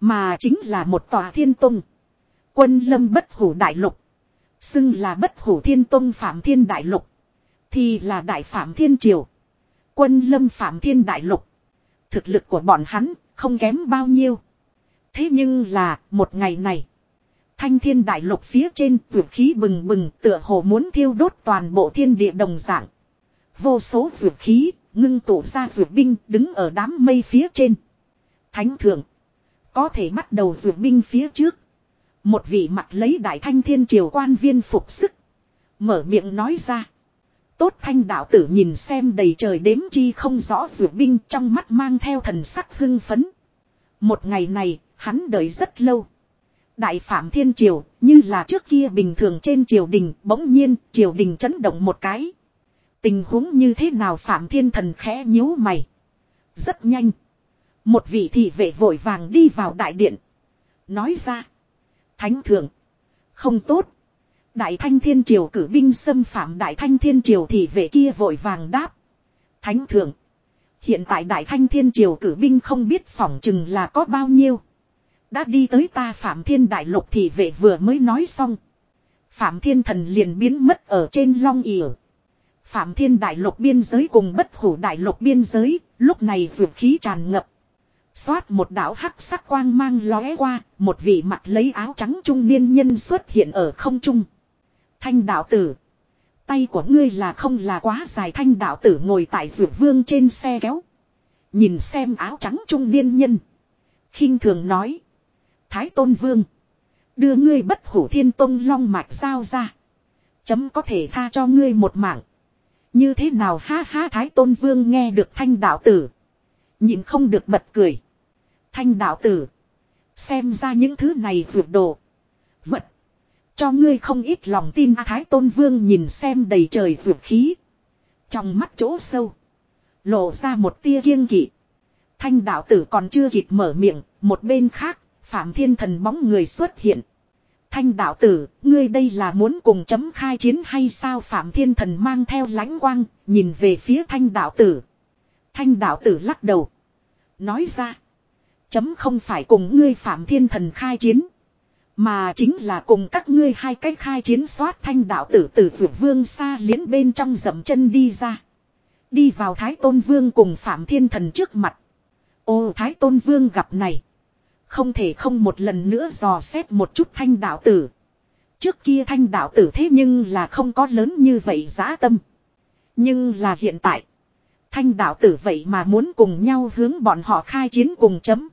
Speaker 1: Mà chính là một tòa thiên tông. Quân lâm bất hủ đại lục. Xưng là bất hủ thiên tông phạm thiên đại lục. Thì là đại phạm thiên triều. Quân lâm phạm thiên đại lục. Thực lực của bọn hắn không kém bao nhiêu. Thế nhưng là một ngày này. Thanh thiên đại lục phía trên tuyệt khí bừng bừng tựa hồ muốn thiêu đốt toàn bộ thiên địa đồng dạng. Vô số vượt khí ngưng tụ ra vượt binh đứng ở đám mây phía trên. Thánh thượng. Có thể bắt đầu vượt binh phía trước. Một vị mặt lấy đại thanh thiên triều quan viên phục sức. Mở miệng nói ra. Tốt thanh đạo tử nhìn xem đầy trời đếm chi không rõ ruột binh trong mắt mang theo thần sắc hưng phấn. Một ngày này, hắn đợi rất lâu. Đại Phạm Thiên Triều, như là trước kia bình thường trên triều đình, bỗng nhiên, triều đình chấn động một cái. Tình huống như thế nào Phạm Thiên Thần khẽ nhíu mày. Rất nhanh. Một vị thị vệ vội vàng đi vào đại điện. Nói ra. Thánh thượng. Không tốt. Đại Thanh Thiên Triều cử binh xâm phạm Đại Thanh Thiên Triều thì về kia vội vàng đáp. Thánh thượng. Hiện tại Đại Thanh Thiên Triều cử binh không biết phỏng chừng là có bao nhiêu. Đã đi tới ta Phạm Thiên Đại Lục thì vệ vừa mới nói xong. Phạm Thiên Thần liền biến mất ở trên long ỉa. Phạm Thiên Đại Lục biên giới cùng bất hủ Đại Lục biên giới, lúc này dược khí tràn ngập. Xoát một đạo hắc sắc quang mang lóe qua, một vị mặt lấy áo trắng trung niên nhân xuất hiện ở không trung. Thanh đạo tử. Tay của ngươi là không là quá dài thanh đạo tử ngồi tại ruột vương trên xe kéo. Nhìn xem áo trắng trung niên nhân. khinh thường nói. Thái tôn vương. Đưa ngươi bất hủ thiên tôn long mạch sao ra. Chấm có thể tha cho ngươi một mạng. Như thế nào ha ha thái tôn vương nghe được thanh đạo tử. Nhìn không được bật cười. Thanh đạo tử. Xem ra những thứ này ruột đồ. Vật. Cho ngươi không ít lòng tin A Thái Tôn Vương nhìn xem đầy trời ruột khí. Trong mắt chỗ sâu. Lộ ra một tia kiêng kỵ. Thanh đạo tử còn chưa kịp mở miệng. Một bên khác. Phạm Thiên Thần bóng người xuất hiện. Thanh đạo tử, ngươi đây là muốn cùng chấm khai chiến hay sao Phạm Thiên Thần mang theo lãnh quang, nhìn về phía thanh đạo tử. Thanh đạo tử lắc đầu. Nói ra. Chấm không phải cùng ngươi Phạm Thiên Thần khai chiến. Mà chính là cùng các ngươi hai cách khai chiến soát thanh đạo tử tử vượt vương xa liến bên trong dầm chân đi ra. Đi vào Thái Tôn Vương cùng Phạm Thiên Thần trước mặt. Ô, Thái Tôn Vương gặp này. Không thể không một lần nữa dò xét một chút thanh đạo tử. Trước kia thanh đạo tử thế nhưng là không có lớn như vậy giá tâm. Nhưng là hiện tại. Thanh đạo tử vậy mà muốn cùng nhau hướng bọn họ khai chiến cùng chấm.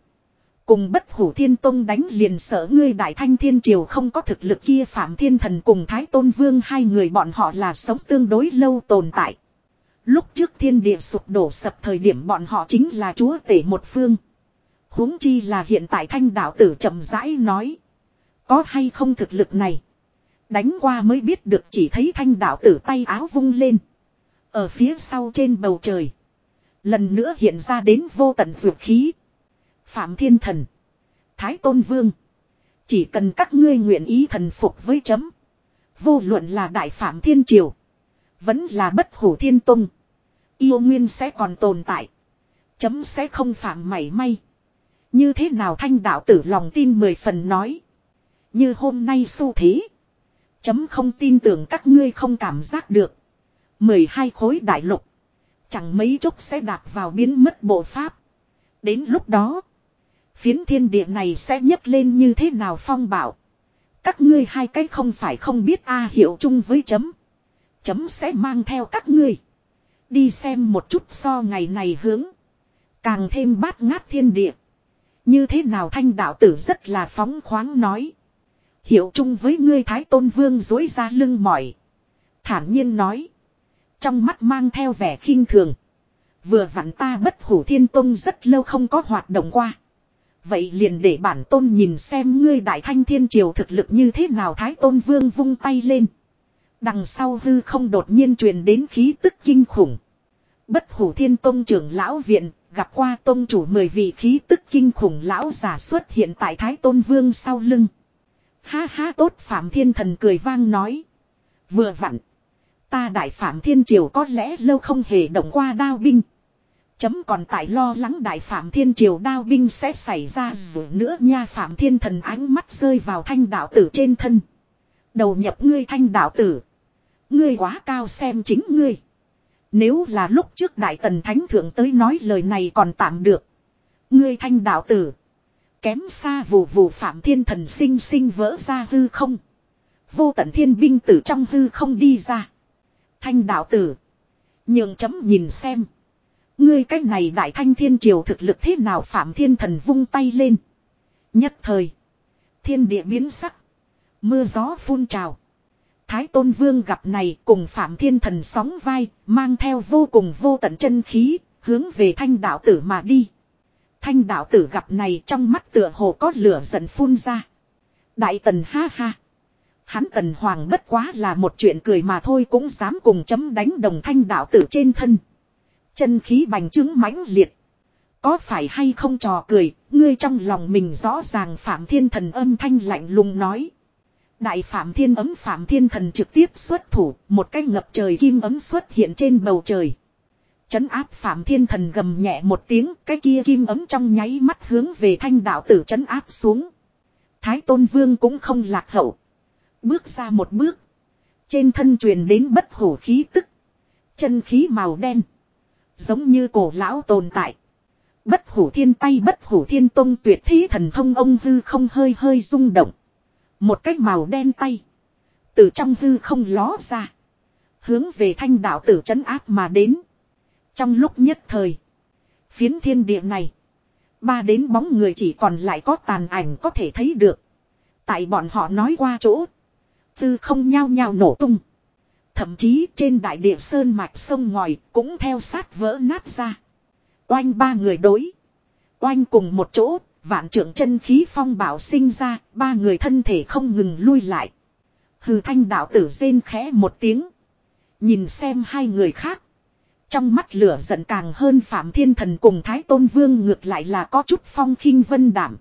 Speaker 1: Cùng bất hủ thiên tông đánh liền sợ ngươi đại thanh thiên triều không có thực lực kia phạm thiên thần cùng thái tôn vương hai người bọn họ là sống tương đối lâu tồn tại. Lúc trước thiên địa sụp đổ sập thời điểm bọn họ chính là chúa tể một phương huống chi là hiện tại thanh đạo tử chậm rãi nói. Có hay không thực lực này. Đánh qua mới biết được chỉ thấy thanh đạo tử tay áo vung lên. Ở phía sau trên bầu trời. Lần nữa hiện ra đến vô tận ruột khí. Phạm Thiên Thần. Thái Tôn Vương. Chỉ cần các ngươi nguyện ý thần phục với chấm. Vô luận là Đại Phạm Thiên Triều. Vẫn là bất hủ thiên tông. Yêu nguyên sẽ còn tồn tại. Chấm sẽ không phạm mảy may. Như thế nào thanh đạo tử lòng tin mười phần nói. Như hôm nay xu thế. Chấm không tin tưởng các ngươi không cảm giác được. mười hai khối đại lục. Chẳng mấy chốc sẽ đạp vào biến mất bộ pháp. Đến lúc đó. Phiến thiên địa này sẽ nhấc lên như thế nào phong bảo. Các ngươi hai cái không phải không biết A hiểu chung với chấm. Chấm sẽ mang theo các ngươi. Đi xem một chút so ngày này hướng. Càng thêm bát ngát thiên địa. Như thế nào thanh đạo tử rất là phóng khoáng nói. Hiểu chung với ngươi thái tôn vương dối ra lưng mỏi. Thản nhiên nói. Trong mắt mang theo vẻ khinh thường. Vừa vặn ta bất hủ thiên tôn rất lâu không có hoạt động qua. Vậy liền để bản tôn nhìn xem ngươi đại thanh thiên triều thực lực như thế nào thái tôn vương vung tay lên. Đằng sau hư không đột nhiên truyền đến khí tức kinh khủng. Bất hủ thiên tôn trưởng lão viện, gặp qua tôn chủ mười vị khí tức kinh khủng lão giả xuất hiện tại Thái Tôn Vương sau lưng. Ha ha, tốt, Phạm Thiên Thần cười vang nói. Vừa vặn. Ta đại Phạm Thiên Triều có lẽ lâu không hề động qua đao binh. Chấm còn tại lo lắng đại Phạm Thiên Triều đao binh sẽ xảy ra dù nữa nha Phạm Thiên Thần ánh mắt rơi vào thanh đạo tử trên thân. Đầu nhập ngươi thanh đạo tử. Ngươi quá cao xem chính ngươi. Nếu là lúc trước Đại Tần Thánh Thượng tới nói lời này còn tạm được. Ngươi thanh đạo tử. Kém xa vù vù phạm thiên thần sinh sinh vỡ ra hư không. Vô tận thiên binh tử trong hư không đi ra. Thanh đạo tử. Nhường chấm nhìn xem. Ngươi cách này đại thanh thiên triều thực lực thế nào phạm thiên thần vung tay lên. Nhất thời. Thiên địa biến sắc. Mưa gió phun trào. Thái Tôn Vương gặp này cùng Phạm Thiên Thần sóng vai, mang theo vô cùng vô tận chân khí, hướng về thanh đạo tử mà đi. Thanh đạo tử gặp này trong mắt tựa hồ có lửa giận phun ra. Đại tần ha ha. Hắn tần hoàng bất quá là một chuyện cười mà thôi cũng dám cùng chấm đánh đồng thanh đạo tử trên thân. Chân khí bành trướng mãnh liệt. Có phải hay không trò cười, ngươi trong lòng mình rõ ràng Phạm Thiên Thần âm thanh lạnh lùng nói. Đại Phạm Thiên ấm Phạm Thiên Thần trực tiếp xuất thủ, một cái ngập trời kim ấm xuất hiện trên bầu trời. Chấn áp Phạm Thiên Thần gầm nhẹ một tiếng, cái kia kim ấm trong nháy mắt hướng về thanh đạo tử chấn áp xuống. Thái Tôn Vương cũng không lạc hậu. Bước ra một bước. Trên thân truyền đến bất hổ khí tức. Chân khí màu đen. Giống như cổ lão tồn tại. Bất hủ thiên tay bất hủ thiên tông tuyệt thí thần thông ông hư không hơi hơi rung động. Một cái màu đen tay. Từ trong hư không ló ra. Hướng về thanh đạo tử trấn áp mà đến. Trong lúc nhất thời. Phiến thiên địa này. Ba đến bóng người chỉ còn lại có tàn ảnh có thể thấy được. Tại bọn họ nói qua chỗ. Tư không nhao nhao nổ tung. Thậm chí trên đại địa sơn mạch sông ngòi cũng theo sát vỡ nát ra. Oanh ba người đối. Oanh cùng một chỗ, vạn trưởng chân khí phong bảo sinh ra, ba người thân thể không ngừng lui lại. Hừ thanh đạo tử rên khẽ một tiếng. Nhìn xem hai người khác. Trong mắt lửa giận càng hơn Phạm Thiên Thần cùng Thái Tôn Vương ngược lại là có chút phong khinh vân đảm.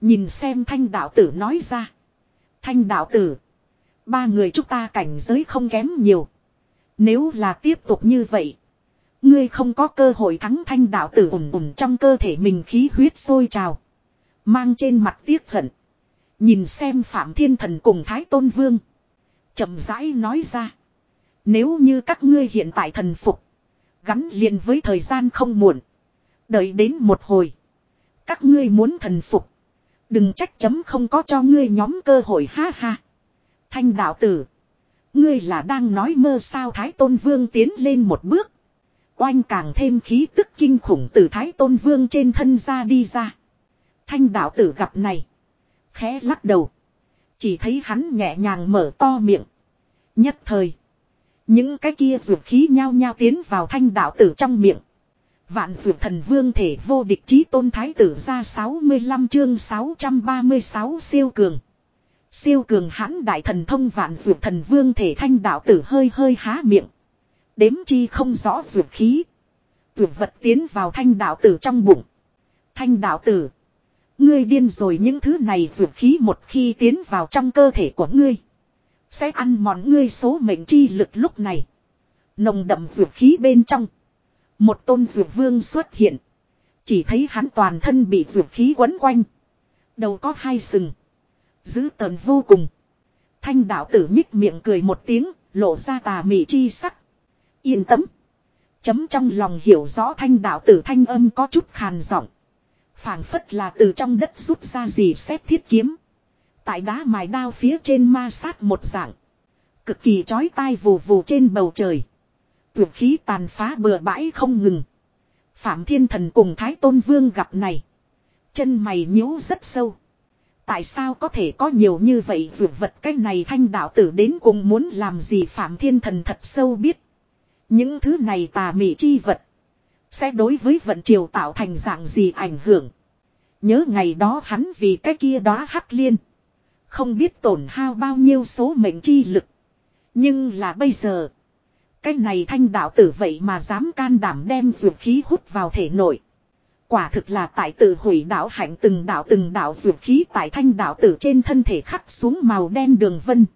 Speaker 1: Nhìn xem thanh đạo tử nói ra. Thanh đạo tử. Ba người chúng ta cảnh giới không kém nhiều. Nếu là tiếp tục như vậy. Ngươi không có cơ hội thắng thanh đạo tử ủng ủng trong cơ thể mình khí huyết sôi trào. Mang trên mặt tiếc hận. Nhìn xem Phạm Thiên Thần cùng Thái Tôn Vương. chậm rãi nói ra. Nếu như các ngươi hiện tại thần phục. Gắn liền với thời gian không muộn. Đợi đến một hồi. Các ngươi muốn thần phục. Đừng trách chấm không có cho ngươi nhóm cơ hội ha ha. Thanh đạo tử. Ngươi là đang nói mơ sao Thái Tôn Vương tiến lên một bước. Oanh càng thêm khí tức kinh khủng từ Thái Tôn Vương trên thân ra đi ra. Thanh đạo tử gặp này. Khẽ lắc đầu. Chỉ thấy hắn nhẹ nhàng mở to miệng. Nhất thời. Những cái kia ruột khí nhao nhao tiến vào thanh đạo tử trong miệng. Vạn ruột thần vương thể vô địch chí tôn thái tử ra 65 chương 636 siêu cường. Siêu cường hãn đại thần thông vạn ruột thần vương thể thanh đạo tử hơi hơi há miệng. Đếm chi không rõ ruột khí. Ruột vật tiến vào thanh đạo tử trong bụng. Thanh đạo tử. Ngươi điên rồi những thứ này ruột khí một khi tiến vào trong cơ thể của ngươi. Sẽ ăn mòn ngươi số mệnh chi lực lúc này. Nồng đậm ruột khí bên trong. Một tôn ruột vương xuất hiện. Chỉ thấy hắn toàn thân bị ruột khí quấn quanh. Đầu có hai sừng. Giữ tờn vô cùng. Thanh đạo tử nhích miệng cười một tiếng, lộ ra tà mị chi sắc. Yên tâm. Chấm trong lòng hiểu rõ thanh đạo tử thanh âm có chút khàn giọng. phảng phất là từ trong đất rút ra gì xét thiết kiếm. Tại đá mài đao phía trên ma sát một dạng. Cực kỳ chói tai vù vù trên bầu trời. Tuyệt khí tàn phá bừa bãi không ngừng. Phạm Thiên Thần cùng Thái Tôn Vương gặp này. Chân mày nhíu rất sâu. Tại sao có thể có nhiều như vậy vượt vật cái này thanh đạo tử đến cùng muốn làm gì Phạm Thiên Thần thật sâu biết. Những thứ này tà mị chi vật. Sẽ đối với vận triều tạo thành dạng gì ảnh hưởng. Nhớ ngày đó hắn vì cái kia đó hắc liên. Không biết tổn hao bao nhiêu số mệnh chi lực. Nhưng là bây giờ. Cái này thanh đạo tử vậy mà dám can đảm đem dược khí hút vào thể nội. Quả thực là tại tự hủy đạo hạnh từng đạo từng đạo dược khí tại thanh đạo tử trên thân thể khắc xuống màu đen đường vân.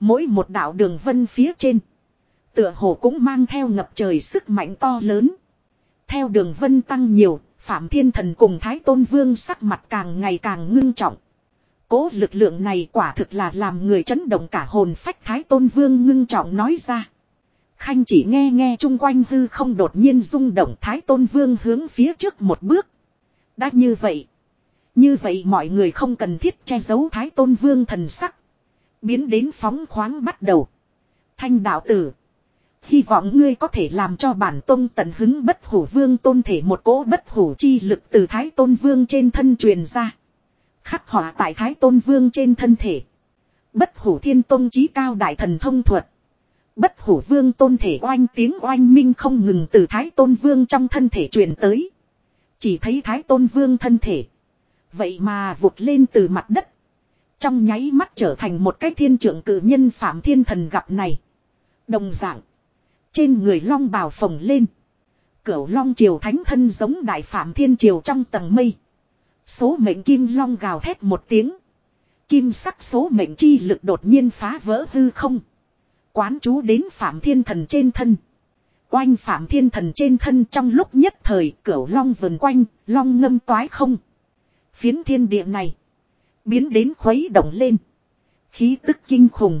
Speaker 1: Mỗi một đạo đường vân phía trên. Tựa hồ cũng mang theo ngập trời sức mạnh to lớn. Theo đường vân tăng nhiều, Phạm Thiên Thần cùng Thái Tôn Vương sắc mặt càng ngày càng ngưng trọng. Cố lực lượng này quả thực là làm người chấn động cả hồn phách Thái Tôn Vương ngưng trọng nói ra. Khanh chỉ nghe nghe chung quanh hư không đột nhiên rung động Thái Tôn Vương hướng phía trước một bước. Đã như vậy. Như vậy mọi người không cần thiết che giấu Thái Tôn Vương thần sắc. Biến đến phóng khoáng bắt đầu. Thanh đạo tử. Hy vọng ngươi có thể làm cho bản tôn tận hứng bất hủ vương tôn thể một cỗ bất hủ chi lực từ Thái Tôn Vương trên thân truyền ra. Khắc họa tại Thái Tôn Vương trên thân thể. Bất hủ thiên tôn trí cao đại thần thông thuật. Bất hủ vương tôn thể oanh tiếng oanh minh không ngừng từ Thái Tôn Vương trong thân thể truyền tới. Chỉ thấy Thái Tôn Vương thân thể. Vậy mà vụt lên từ mặt đất. Trong nháy mắt trở thành một cái thiên trưởng cử nhân Phạm Thiên Thần gặp này. Đồng dạng. Trên người long bào phồng lên. Cửu long triều thánh thân giống đại Phạm Thiên Triều trong tầng mây. Số mệnh kim long gào thét một tiếng. Kim sắc số mệnh chi lực đột nhiên phá vỡ hư không. Quán chú đến Phạm Thiên Thần trên thân. Oanh Phạm Thiên Thần trên thân trong lúc nhất thời cửu long vần quanh, long ngâm toái không. Phiến thiên địa này. Biến đến khuấy động lên. Khí tức kinh khủng.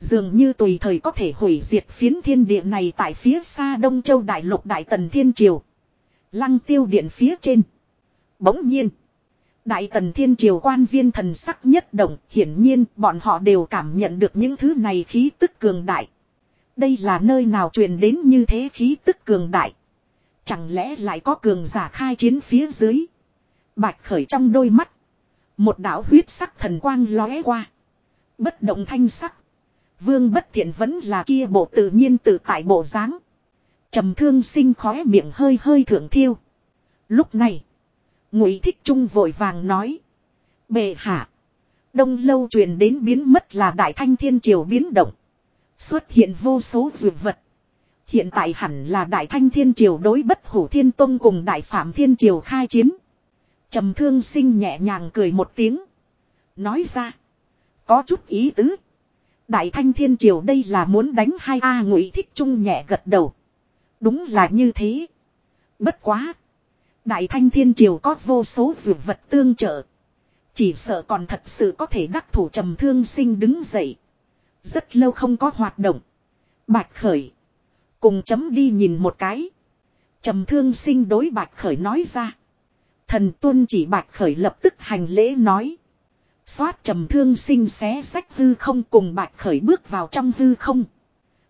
Speaker 1: Dường như tùy thời có thể hủy diệt phiến thiên địa này tại phía xa Đông Châu Đại Lục Đại Tần Thiên Triều. Lăng tiêu điện phía trên. Bỗng nhiên. Đại Tần Thiên Triều quan viên thần sắc nhất động. Hiển nhiên bọn họ đều cảm nhận được những thứ này khí tức cường đại. Đây là nơi nào truyền đến như thế khí tức cường đại. Chẳng lẽ lại có cường giả khai chiến phía dưới. Bạch khởi trong đôi mắt. Một đạo huyết sắc thần quang lóe qua. Bất động thanh sắc. Vương bất thiện vẫn là kia bộ tự nhiên tự tại bộ dáng trầm thương sinh khóe miệng hơi hơi thượng thiêu. Lúc này. Ngụy thích trung vội vàng nói. Bệ hạ. Đông lâu truyền đến biến mất là đại thanh thiên triều biến động. Xuất hiện vô số dược vật. Hiện tại hẳn là đại thanh thiên triều đối bất hủ thiên tông cùng đại phạm thiên triều khai chiến. trầm thương sinh nhẹ nhàng cười một tiếng. Nói ra. Có chút ý tứ. Đại thanh thiên triều đây là muốn đánh hai A ngụy thích trung nhẹ gật đầu. Đúng là như thế. Bất quá. Đại thanh thiên triều có vô số dược vật tương trợ. Chỉ sợ còn thật sự có thể đắc thủ trầm thương sinh đứng dậy. Rất lâu không có hoạt động. Bạch khởi. Cùng chấm đi nhìn một cái. Trầm thương sinh đối bạch khởi nói ra. Thần tuân chỉ bạch khởi lập tức hành lễ nói. Xoát trầm thương sinh xé sách hư không cùng bạch khởi bước vào trong hư không.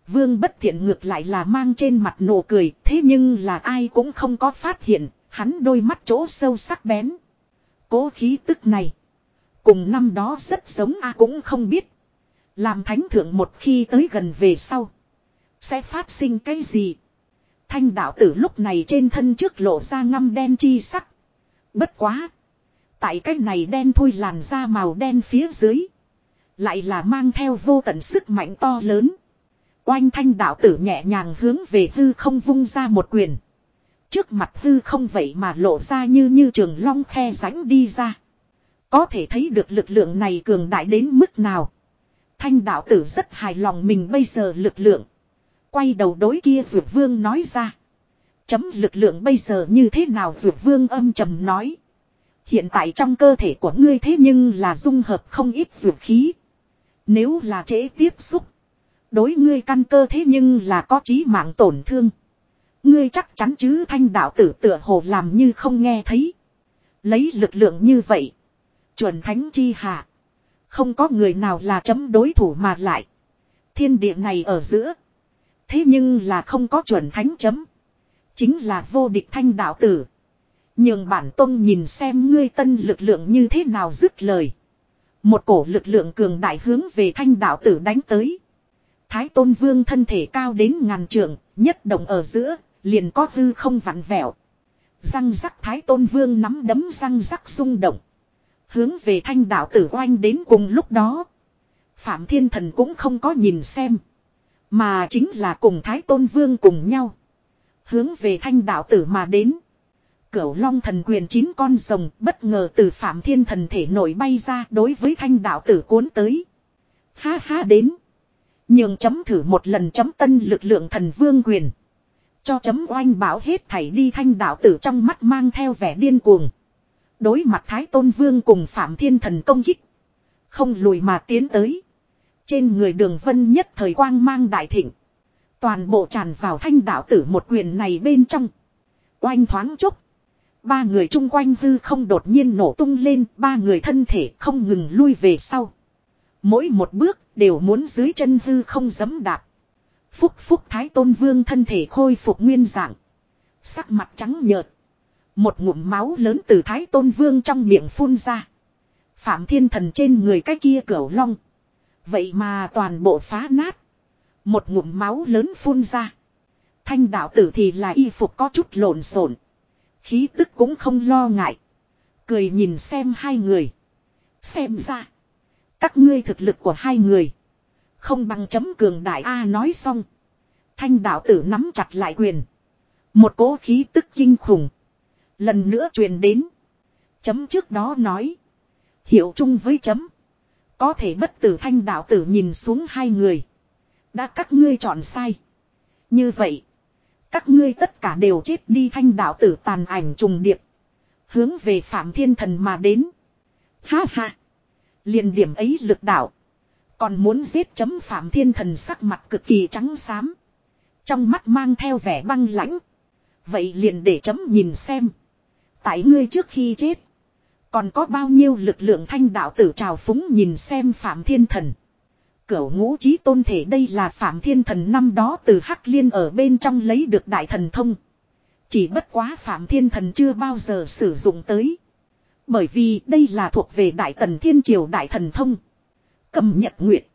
Speaker 1: Vương bất thiện ngược lại là mang trên mặt nụ cười, thế nhưng là ai cũng không có phát hiện, hắn đôi mắt chỗ sâu sắc bén. Cố khí tức này, cùng năm đó rất giống a cũng không biết. Làm thánh thượng một khi tới gần về sau, sẽ phát sinh cái gì? Thanh đạo tử lúc này trên thân trước lộ ra ngăm đen chi sắc. Bất quá. Tại cái này đen thui làn da màu đen phía dưới. Lại là mang theo vô tận sức mạnh to lớn. Oanh thanh đạo tử nhẹ nhàng hướng về hư không vung ra một quyền. Trước mặt hư không vậy mà lộ ra như như trường long khe rãnh đi ra. Có thể thấy được lực lượng này cường đại đến mức nào. Thanh đạo tử rất hài lòng mình bây giờ lực lượng. Quay đầu đối kia dược vương nói ra. Chấm lực lượng bây giờ như thế nào dược vương âm trầm nói. Hiện tại trong cơ thể của ngươi thế nhưng là dung hợp không ít dược khí. Nếu là trễ tiếp xúc. Đối ngươi căn cơ thế nhưng là có chí mạng tổn thương. Ngươi chắc chắn chứ thanh đạo tử tựa hồ làm như không nghe thấy. Lấy lực lượng như vậy. Chuẩn thánh chi hạ. Không có người nào là chấm đối thủ mà lại. Thiên địa này ở giữa. Thế nhưng là không có chuẩn thánh chấm. Chính là vô địch thanh đạo tử. Nhưng bản tông nhìn xem ngươi tân lực lượng như thế nào dứt lời. Một cổ lực lượng cường đại hướng về thanh đạo tử đánh tới. Thái tôn vương thân thể cao đến ngàn trượng, nhất động ở giữa, liền có hư không vặn vẹo. Răng rắc thái tôn vương nắm đấm răng rắc rung động. Hướng về thanh đạo tử oanh đến cùng lúc đó. Phạm thiên thần cũng không có nhìn xem. Mà chính là cùng thái tôn vương cùng nhau. Hướng về thanh đạo tử mà đến. Cửu long thần quyền chín con rồng bất ngờ từ phạm thiên thần thể nổi bay ra đối với thanh đạo tử cuốn tới. Ha ha đến. Nhường chấm thử một lần chấm tân lực lượng thần vương quyền. Cho chấm oanh bảo hết thảy đi thanh đạo tử trong mắt mang theo vẻ điên cuồng. Đối mặt Thái Tôn Vương cùng Phạm Thiên Thần công kích. Không lùi mà tiến tới. Trên người đường vân nhất thời quang mang đại thịnh. Toàn bộ tràn vào thanh đạo tử một quyền này bên trong. Oanh thoáng chốc. Ba người chung quanh hư không đột nhiên nổ tung lên. Ba người thân thể không ngừng lui về sau. Mỗi một bước đều muốn dưới chân hư không dấm đạp. Phúc phúc thái tôn vương thân thể khôi phục nguyên dạng. Sắc mặt trắng nhợt. Một ngụm máu lớn từ thái tôn vương trong miệng phun ra. Phạm thiên thần trên người cái kia cửu long. Vậy mà toàn bộ phá nát. Một ngụm máu lớn phun ra. Thanh đạo tử thì là y phục có chút lộn xộn. Khí tức cũng không lo ngại. Cười nhìn xem hai người. Xem ra. Các ngươi thực lực của hai người. Không bằng chấm cường đại A nói xong. Thanh đạo tử nắm chặt lại quyền. Một cỗ khí tức kinh khủng. Lần nữa truyền đến. Chấm trước đó nói. Hiểu chung với chấm. Có thể bất tử thanh đạo tử nhìn xuống hai người. Đã các ngươi chọn sai. Như vậy. Các ngươi tất cả đều chết đi thanh đạo tử tàn ảnh trùng điệp. Hướng về Phạm Thiên Thần mà đến. Ha ha. liền điểm ấy lực đạo. Còn muốn giết chấm Phạm Thiên Thần sắc mặt cực kỳ trắng xám. Trong mắt mang theo vẻ băng lãnh. Vậy liền để chấm nhìn xem. Tại ngươi trước khi chết. Còn có bao nhiêu lực lượng thanh đạo tử trào phúng nhìn xem Phạm Thiên Thần. Cửu ngũ trí tôn thể đây là Phạm Thiên Thần năm đó từ Hắc Liên ở bên trong lấy được đại thần thông. Chỉ bất quá Phạm Thiên Thần chưa bao giờ sử dụng tới. Bởi vì đây là thuộc về Đại Tần Thiên Triều Đại Thần Thông. Cầm Nhật Nguyệt.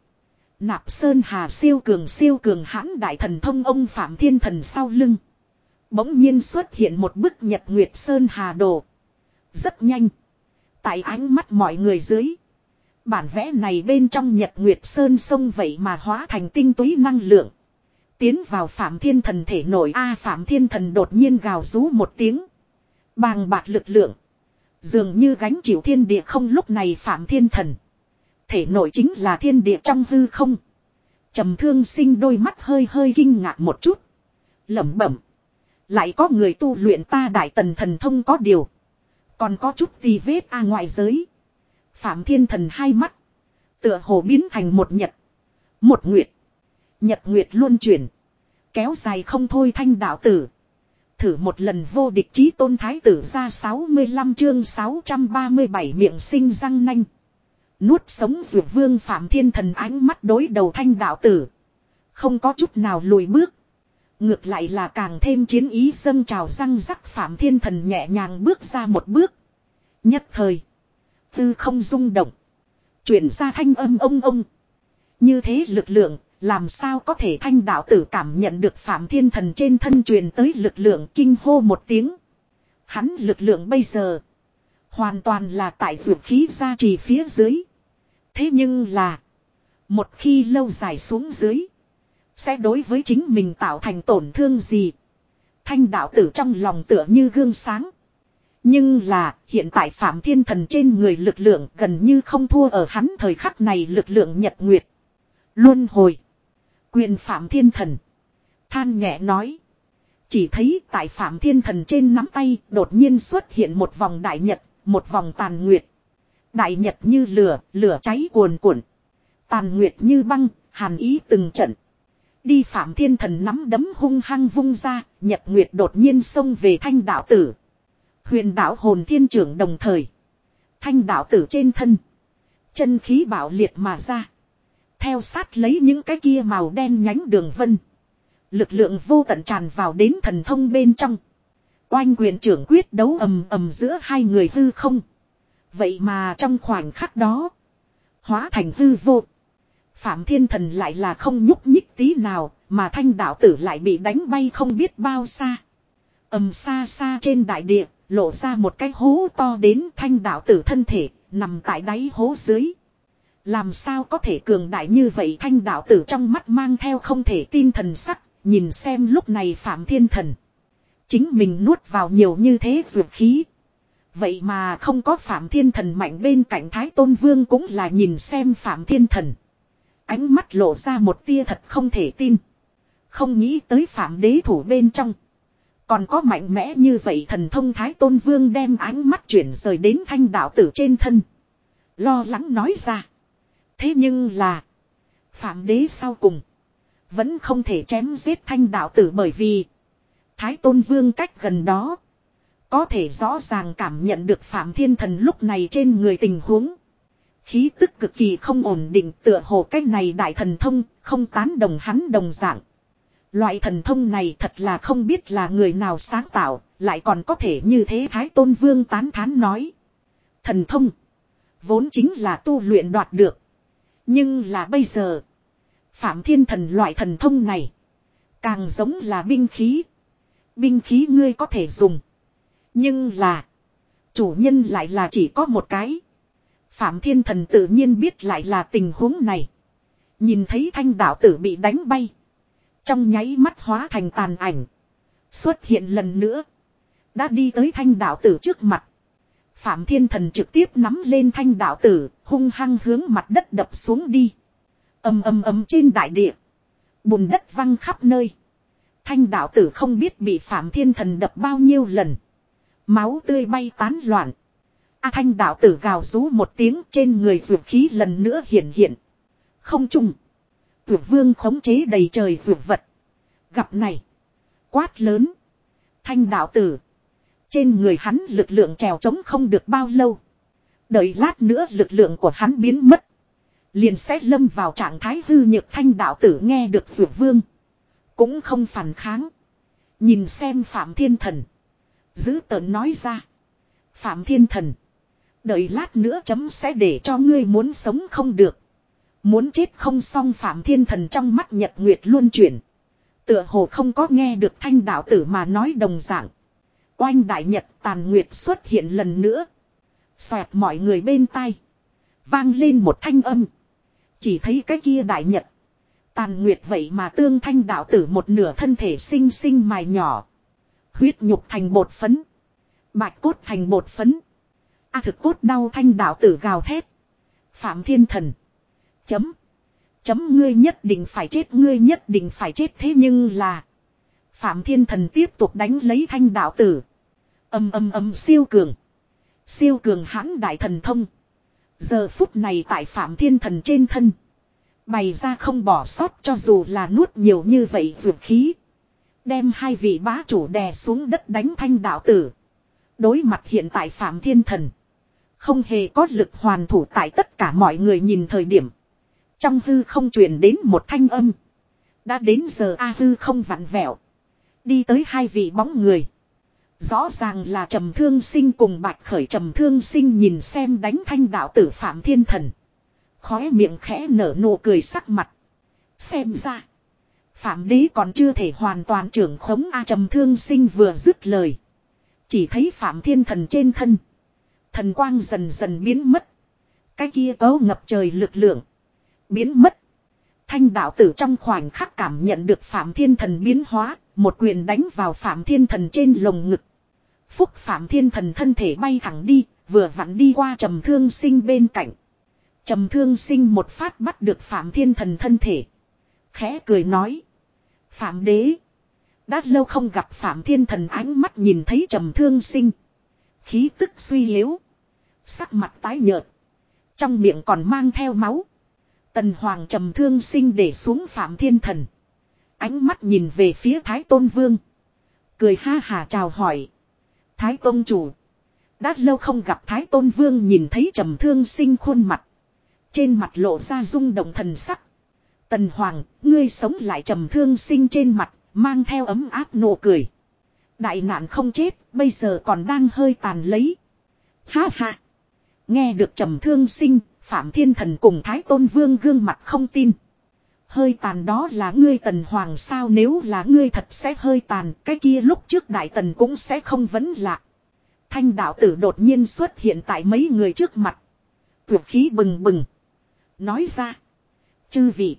Speaker 1: Nạp Sơn Hà siêu cường siêu cường hãn Đại Thần Thông ông Phạm Thiên Thần sau lưng. Bỗng nhiên xuất hiện một bức Nhật Nguyệt Sơn Hà Đồ. Rất nhanh. Tại ánh mắt mọi người dưới. Bản vẽ này bên trong Nhật Nguyệt Sơn sông vậy mà hóa thành tinh túy năng lượng. Tiến vào Phạm Thiên Thần thể nổi A Phạm Thiên Thần đột nhiên gào rú một tiếng. Bàng bạc lực lượng. Dường như gánh chịu thiên địa không lúc này Phạm Thiên Thần. Thể nội chính là thiên địa trong hư không. trầm thương sinh đôi mắt hơi hơi kinh ngạc một chút. lẩm bẩm. Lại có người tu luyện ta đại tần thần thông có điều. Còn có chút tì vết a ngoại giới. Phạm thiên thần hai mắt. Tựa hồ biến thành một nhật. Một nguyệt. Nhật nguyệt luôn chuyển. Kéo dài không thôi thanh đạo tử. Thử một lần vô địch chí tôn thái tử ra 65 chương 637 miệng sinh răng nanh. Nuốt sống dược vương phạm thiên thần ánh mắt đối đầu thanh đạo tử. Không có chút nào lùi bước. Ngược lại là càng thêm chiến ý dâng trào răng rắc phạm thiên thần nhẹ nhàng bước ra một bước. Nhất thời. Tư không rung động. Chuyển ra thanh âm ông ông. Như thế lực lượng, làm sao có thể thanh đạo tử cảm nhận được phạm thiên thần trên thân truyền tới lực lượng kinh hô một tiếng. Hắn lực lượng bây giờ. Hoàn toàn là tại dược khí ra trì phía dưới. Thế nhưng là. Một khi lâu dài xuống dưới. Sẽ đối với chính mình tạo thành tổn thương gì. Thanh đạo tử trong lòng tựa như gương sáng. Nhưng là hiện tại Phạm Thiên Thần trên người lực lượng gần như không thua ở hắn thời khắc này lực lượng nhật nguyệt. Luân hồi. Quyền Phạm Thiên Thần. Than nhẹ nói. Chỉ thấy tại Phạm Thiên Thần trên nắm tay đột nhiên xuất hiện một vòng đại nhật, một vòng tàn nguyệt. Đại nhật như lửa, lửa cháy cuồn cuộn. Tàn nguyệt như băng, hàn ý từng trận. Đi Phạm Thiên Thần nắm đấm hung hăng vung ra, nhật nguyệt đột nhiên xông về thanh đạo tử. Huyền đạo hồn thiên trưởng đồng thời. Thanh đạo tử trên thân. Chân khí bảo liệt mà ra. Theo sát lấy những cái kia màu đen nhánh đường vân. Lực lượng vô tận tràn vào đến thần thông bên trong. Oanh quyền trưởng quyết đấu ầm ầm giữa hai người hư không. Vậy mà trong khoảnh khắc đó. Hóa thành hư vô. Phạm thiên thần lại là không nhúc nhích tí nào. Mà thanh đạo tử lại bị đánh bay không biết bao xa. ầm xa xa trên đại địa. Lộ ra một cái hố to đến thanh đạo tử thân thể. Nằm tại đáy hố dưới. Làm sao có thể cường đại như vậy thanh đạo tử trong mắt mang theo không thể tin thần sắc, nhìn xem lúc này Phạm Thiên Thần. Chính mình nuốt vào nhiều như thế dược khí. Vậy mà không có Phạm Thiên Thần mạnh bên cạnh Thái Tôn Vương cũng là nhìn xem Phạm Thiên Thần. Ánh mắt lộ ra một tia thật không thể tin. Không nghĩ tới Phạm Đế thủ bên trong. Còn có mạnh mẽ như vậy thần thông Thái Tôn Vương đem ánh mắt chuyển rời đến thanh đạo tử trên thân. Lo lắng nói ra. Thế nhưng là. Phạm đế sau cùng. Vẫn không thể chém giết thanh đạo tử bởi vì. Thái tôn vương cách gần đó. Có thể rõ ràng cảm nhận được Phạm Thiên Thần lúc này trên người tình huống. Khí tức cực kỳ không ổn định tựa hồ cách này đại thần thông không tán đồng hắn đồng dạng. Loại thần thông này thật là không biết là người nào sáng tạo, lại còn có thể như thế Thái Tôn Vương tán thán nói. Thần thông, vốn chính là tu luyện đoạt được. Nhưng là bây giờ. Phạm thiên thần loại thần thông này. Càng giống là binh khí. Binh khí ngươi có thể dùng. Nhưng là. Chủ nhân lại là chỉ có một cái. Phạm Thiên Thần tự nhiên biết lại là tình huống này. Nhìn thấy thanh đạo tử bị đánh bay. Trong nháy mắt hóa thành tàn ảnh. Xuất hiện lần nữa. Đã đi tới thanh đạo tử trước mặt. Phạm Thiên Thần trực tiếp nắm lên thanh đạo tử, hung hăng hướng mặt đất đập xuống đi. ầm ầm ầm trên đại địa. Bùn đất văng khắp nơi. Thanh đạo tử không biết bị Phạm Thiên Thần đập bao nhiêu lần. Máu tươi bay tán loạn. A thanh đạo tử gào rú một tiếng trên người dược khí lần nữa hiện hiện. Không trùng. Tuyệt vương khống chế đầy trời dược vật. Gặp này. Quát lớn. Thanh đạo tử. Trên người hắn lực lượng trèo trống không được bao lâu. Đợi lát nữa lực lượng của hắn biến mất. Liền sẽ lâm vào trạng thái hư nhược thanh đạo tử nghe được dược vương. Cũng không phản kháng. Nhìn xem Phạm Thiên Thần. Giữ tợn nói ra. Phạm Thiên Thần. Đợi lát nữa chấm sẽ để cho ngươi muốn sống không được. Muốn chết không xong Phạm Thiên Thần trong mắt Nhật Nguyệt luôn chuyển. Tựa hồ không có nghe được thanh đạo tử mà nói đồng dạng. Oanh đại nhật tàn nguyệt xuất hiện lần nữa. Xoẹt mọi người bên tai. Vang lên một thanh âm. Chỉ thấy cái kia đại nhật. Tàn nguyệt vậy mà tương thanh đạo tử một nửa thân thể sinh sinh mài nhỏ. Huyết nhục thành bột phấn. Bạch cốt thành bột phấn. A thực cốt đau thanh đạo tử gào thét. Phạm thiên thần. Chấm. Chấm ngươi nhất định phải chết, ngươi nhất định phải chết thế nhưng là. Phạm thiên thần tiếp tục đánh lấy thanh đạo tử. Âm âm âm siêu cường. Siêu cường hãn đại thần thông. Giờ phút này tại phạm thiên thần trên thân. Bày ra không bỏ sót cho dù là nuốt nhiều như vậy vượt khí. Đem hai vị bá chủ đè xuống đất đánh thanh đạo tử. Đối mặt hiện tại phạm thiên thần. Không hề có lực hoàn thủ tại tất cả mọi người nhìn thời điểm. Trong hư không truyền đến một thanh âm. Đã đến giờ A hư không vặn vẹo. Đi tới hai vị bóng người. Rõ ràng là trầm thương sinh cùng bạch khởi trầm thương sinh nhìn xem đánh thanh đạo tử phạm thiên thần. Khóe miệng khẽ nở nụ cười sắc mặt. Xem ra. Phạm đế còn chưa thể hoàn toàn trưởng khống A trầm thương sinh vừa dứt lời. Chỉ thấy phạm thiên thần trên thân. Thần quang dần dần biến mất. Cái kia cấu ngập trời lực lượng. Biến mất. Thanh đạo tử trong khoảnh khắc cảm nhận được phạm thiên thần biến hóa. Một quyền đánh vào Phạm Thiên Thần trên lồng ngực. Phúc Phạm Thiên Thần thân thể bay thẳng đi, vừa vặn đi qua trầm thương sinh bên cạnh. Trầm thương sinh một phát bắt được Phạm Thiên Thần thân thể. Khẽ cười nói. Phạm đế. Đã lâu không gặp Phạm Thiên Thần ánh mắt nhìn thấy trầm thương sinh. Khí tức suy yếu. Sắc mặt tái nhợt. Trong miệng còn mang theo máu. Tần Hoàng trầm thương sinh để xuống Phạm Thiên Thần. Ánh mắt nhìn về phía Thái Tôn Vương. Cười ha hà chào hỏi. Thái Tôn Chủ. Đã lâu không gặp Thái Tôn Vương nhìn thấy trầm thương sinh khuôn mặt. Trên mặt lộ ra rung động thần sắc. Tần Hoàng, ngươi sống lại trầm thương sinh trên mặt, mang theo ấm áp nụ cười. Đại nạn không chết, bây giờ còn đang hơi tàn lấy. Ha ha. Nghe được trầm thương sinh, Phạm Thiên Thần cùng Thái Tôn Vương gương mặt không tin. Hơi tàn đó là ngươi tần hoàng sao nếu là ngươi thật sẽ hơi tàn cái kia lúc trước đại tần cũng sẽ không vấn lạc. Thanh đạo tử đột nhiên xuất hiện tại mấy người trước mặt. Tuyệt khí bừng bừng. Nói ra. Chư vị.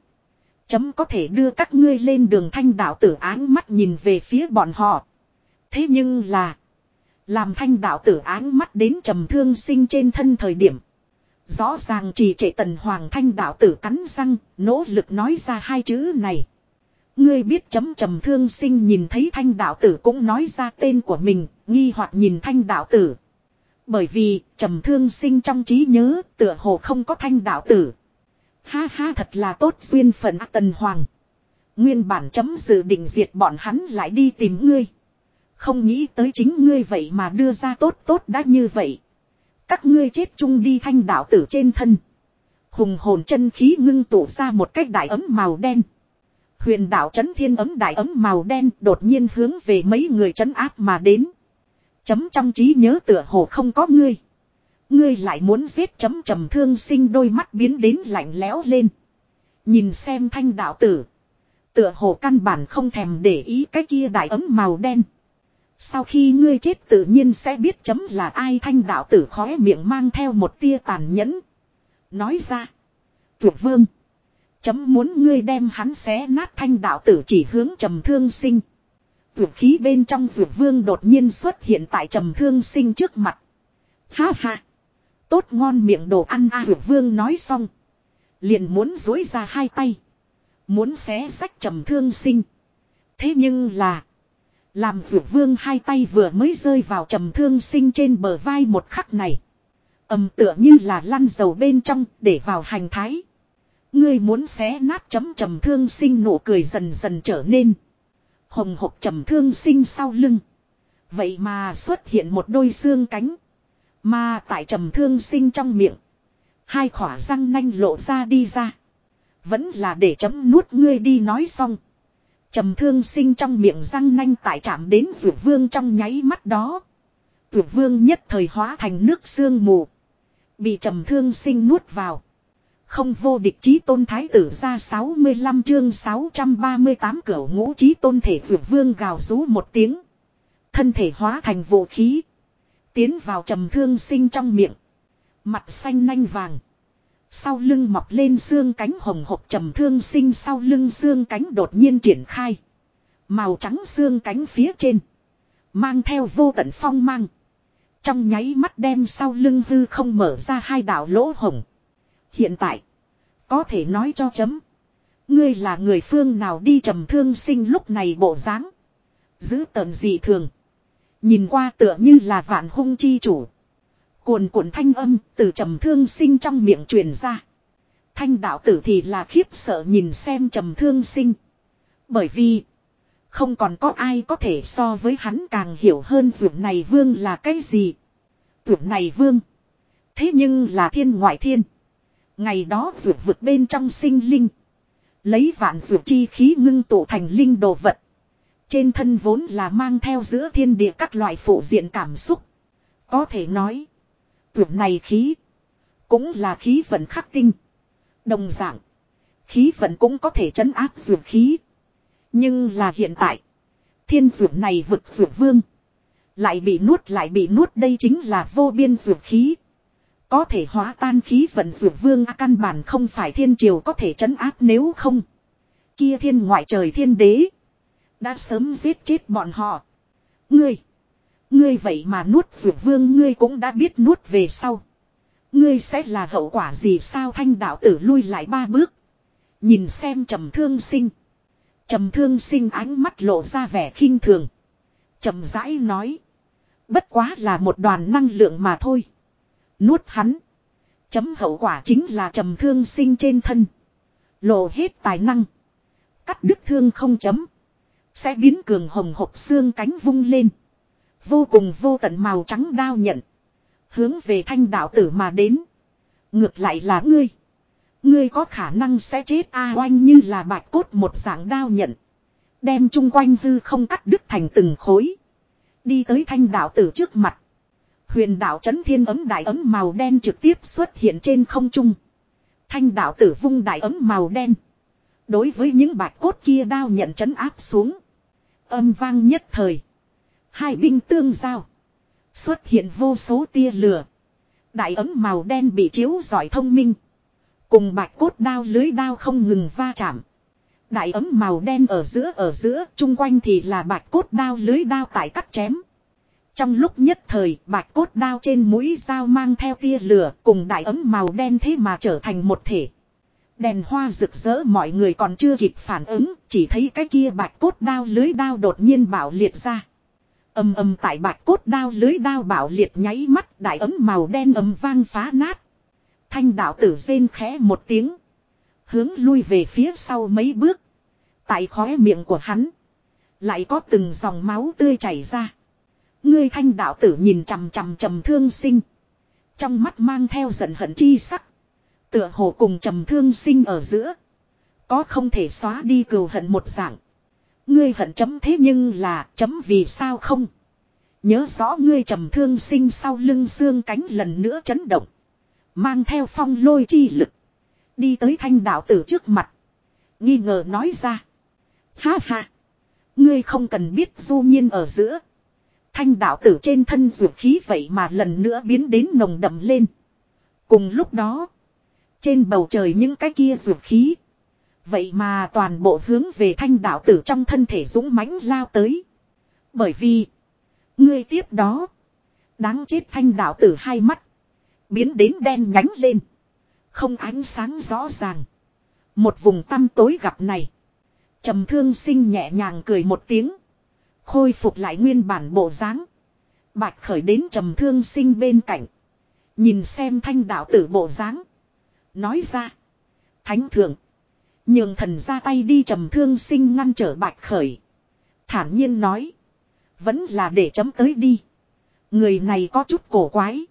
Speaker 1: Chấm có thể đưa các ngươi lên đường thanh đạo tử áng mắt nhìn về phía bọn họ. Thế nhưng là. Làm thanh đạo tử áng mắt đến trầm thương sinh trên thân thời điểm. Rõ ràng chỉ trệ tần hoàng thanh đạo tử cắn răng, nỗ lực nói ra hai chữ này. Ngươi biết chấm trầm thương sinh nhìn thấy thanh đạo tử cũng nói ra tên của mình, nghi hoặc nhìn thanh đạo tử. Bởi vì, trầm thương sinh trong trí nhớ, tựa hồ không có thanh đạo tử. Ha ha thật là tốt duyên phận tần hoàng. Nguyên bản chấm dự định diệt bọn hắn lại đi tìm ngươi. Không nghĩ tới chính ngươi vậy mà đưa ra tốt tốt đã như vậy. Các ngươi chết chung đi thanh đạo tử trên thân. Hùng hồn chân khí ngưng tụ ra một cách đại ấm màu đen. Huyền đạo chấn thiên ấm đại ấm màu đen đột nhiên hướng về mấy người chấn áp mà đến. Chấm trong trí nhớ tựa hồ không có ngươi. Ngươi lại muốn giết chấm trầm thương sinh đôi mắt biến đến lạnh lẽo lên. Nhìn xem thanh đạo tử. Tựa hồ căn bản không thèm để ý cái kia đại ấm màu đen. Sau khi ngươi chết tự nhiên sẽ biết chấm là ai, thanh đạo tử khóe miệng mang theo một tia tàn nhẫn. Nói ra. Vượt vương. Chấm muốn ngươi đem hắn xé nát, thanh đạo tử chỉ hướng trầm thương sinh. Vượt khí bên trong vượt vương đột nhiên xuất hiện tại trầm thương sinh trước mặt. Ha ha. Tốt ngon miệng đồ ăn a à, vương nói xong. Liền muốn dối ra hai tay. Muốn xé sách trầm thương sinh. Thế nhưng là. Làm vượt vương hai tay vừa mới rơi vào trầm thương sinh trên bờ vai một khắc này. ầm tựa như là lăn dầu bên trong để vào hành thái. Ngươi muốn xé nát chấm trầm thương sinh nụ cười dần dần trở nên. Hồng hộp trầm thương sinh sau lưng. Vậy mà xuất hiện một đôi xương cánh. Mà tại trầm thương sinh trong miệng. Hai khỏa răng nanh lộ ra đi ra. Vẫn là để chấm nuốt ngươi đi nói xong. Trầm thương sinh trong miệng răng nanh tại chạm đến vượt vương trong nháy mắt đó. Vượt vương nhất thời hóa thành nước sương mù. Bị trầm thương sinh nuốt vào. Không vô địch chí tôn thái tử ra 65 chương 638 cửa ngũ chí tôn thể vượt vương gào rú một tiếng. Thân thể hóa thành vũ khí. Tiến vào trầm thương sinh trong miệng. Mặt xanh nanh vàng. Sau lưng mọc lên xương cánh hồng hộc trầm thương sinh sau lưng xương cánh đột nhiên triển khai. Màu trắng xương cánh phía trên. Mang theo vô tận phong mang. Trong nháy mắt đem sau lưng hư không mở ra hai đạo lỗ hồng. Hiện tại. Có thể nói cho chấm. Ngươi là người phương nào đi trầm thương sinh lúc này bộ dáng Giữ tợn dị thường. Nhìn qua tựa như là vạn hung chi chủ. Cuồn cuộn thanh âm từ trầm thương sinh trong miệng truyền ra. Thanh đạo tử thì là khiếp sợ nhìn xem trầm thương sinh. Bởi vì, không còn có ai có thể so với hắn càng hiểu hơn vượt này vương là cái gì. Vượt này vương. Thế nhưng là thiên ngoại thiên. Ngày đó vượt vực bên trong sinh linh. Lấy vạn vượt chi khí ngưng tụ thành linh đồ vật. Trên thân vốn là mang theo giữa thiên địa các loại phụ diện cảm xúc. Có thể nói. Tưởng này khí. Cũng là khí vận khắc tinh. Đồng dạng. Khí vận cũng có thể trấn áp dược khí. Nhưng là hiện tại. Thiên dược này vực dược vương. Lại bị nuốt, lại bị nuốt, đây chính là vô biên dược khí. Có thể hóa tan khí vận dược vương à, căn bản không phải thiên triều có thể trấn áp nếu không. Kia thiên ngoại trời thiên đế. Đã sớm giết chết bọn họ. Ngươi. Ngươi vậy mà nuốt dược vương, ngươi cũng đã biết nuốt về sau. Ngươi sẽ là hậu quả gì sao thanh đạo tử lui lại ba bước. Nhìn xem trầm thương sinh. Trầm thương sinh ánh mắt lộ ra vẻ khinh thường. Trầm rãi nói. Bất quá là một đoàn năng lượng mà thôi. Nuốt hắn. Chấm hậu quả chính là trầm thương sinh trên thân. Lộ hết tài năng. Cắt đứt thương không chấm. Sẽ biến cường hồng hộp xương cánh vung lên. Vô cùng vô tận màu trắng đao nhận. Hướng về thanh đạo tử mà đến. Ngược lại là ngươi. Ngươi có khả năng sẽ chết a oanh như là bạch cốt một dạng đao nhận. Đem chung quanh hư không cắt đứt thành từng khối. Đi tới thanh đạo tử trước mặt. Huyền đạo chấn thiên ấm đại ấm màu đen trực tiếp xuất hiện trên không trung. Thanh đạo tử vung đại ấm màu đen. Đối với những bạch cốt kia đao nhận chấn áp xuống. Âm vang nhất thời. Hai binh tương giao. Xuất hiện vô số tia lửa. Đại ấm màu đen bị chiếu giỏi thông minh. Cùng bạch cốt đao lưới đao không ngừng va chạm. Đại ấm màu đen ở giữa ở giữa, chung quanh thì là bạch cốt đao lưới đao tại cắt chém. Trong lúc nhất thời, bạch cốt đao trên mũi dao mang theo tia lửa cùng đại ấm màu đen thế mà trở thành một thể. Đèn hoa rực rỡ mọi người còn chưa kịp phản ứng, chỉ thấy cái kia bạch cốt đao lưới đao đột nhiên bảo liệt ra. Âm âm tại bạch cốt đao lưới đao bảo liệt nháy mắt đại ấm màu đen ấm vang phá nát. Thanh đạo tử rên khẽ một tiếng. Hướng lui về phía sau mấy bước. Tại khóe miệng của hắn. Lại có từng dòng máu tươi chảy ra. Ngươi thanh đạo tử nhìn chằm chằm trầm thương sinh. Trong mắt mang theo giận hận chi sắc. Tựa hồ cùng trầm thương sinh ở giữa. Có không thể xóa đi cừu hận một dạng. Ngươi hận chấm thế nhưng là chấm vì sao không? Nhớ rõ ngươi trầm thương sinh sau lưng xương cánh lần nữa chấn động. Mang theo phong lôi chi lực. Đi tới thanh đạo tử trước mặt. Nghi ngờ nói ra. Ha ha. Ngươi không cần biết du nhiên ở giữa. Thanh đạo tử trên thân ruột khí vậy mà lần nữa biến đến nồng đậm lên. Cùng lúc đó. Trên bầu trời những cái kia ruột khí. Vậy mà toàn bộ hướng về thanh đạo tử trong thân thể dũng mãnh lao tới. Bởi vì. Ngươi tiếp đó. Đáng chết thanh đạo tử hai mắt. Biến đến đen nhánh lên. Không ánh sáng rõ ràng. Một vùng tăm tối gặp này. trầm thương sinh nhẹ nhàng cười một tiếng. Khôi phục lại nguyên bản bộ dáng. Bạch khởi đến trầm thương sinh bên cạnh. Nhìn xem thanh đạo tử bộ dáng. Nói ra. Thánh thượng. Nhường thần ra tay đi trầm thương sinh ngăn trở bạch khởi. Thản nhiên nói. Vẫn là để chấm tới đi. Người này có chút cổ quái.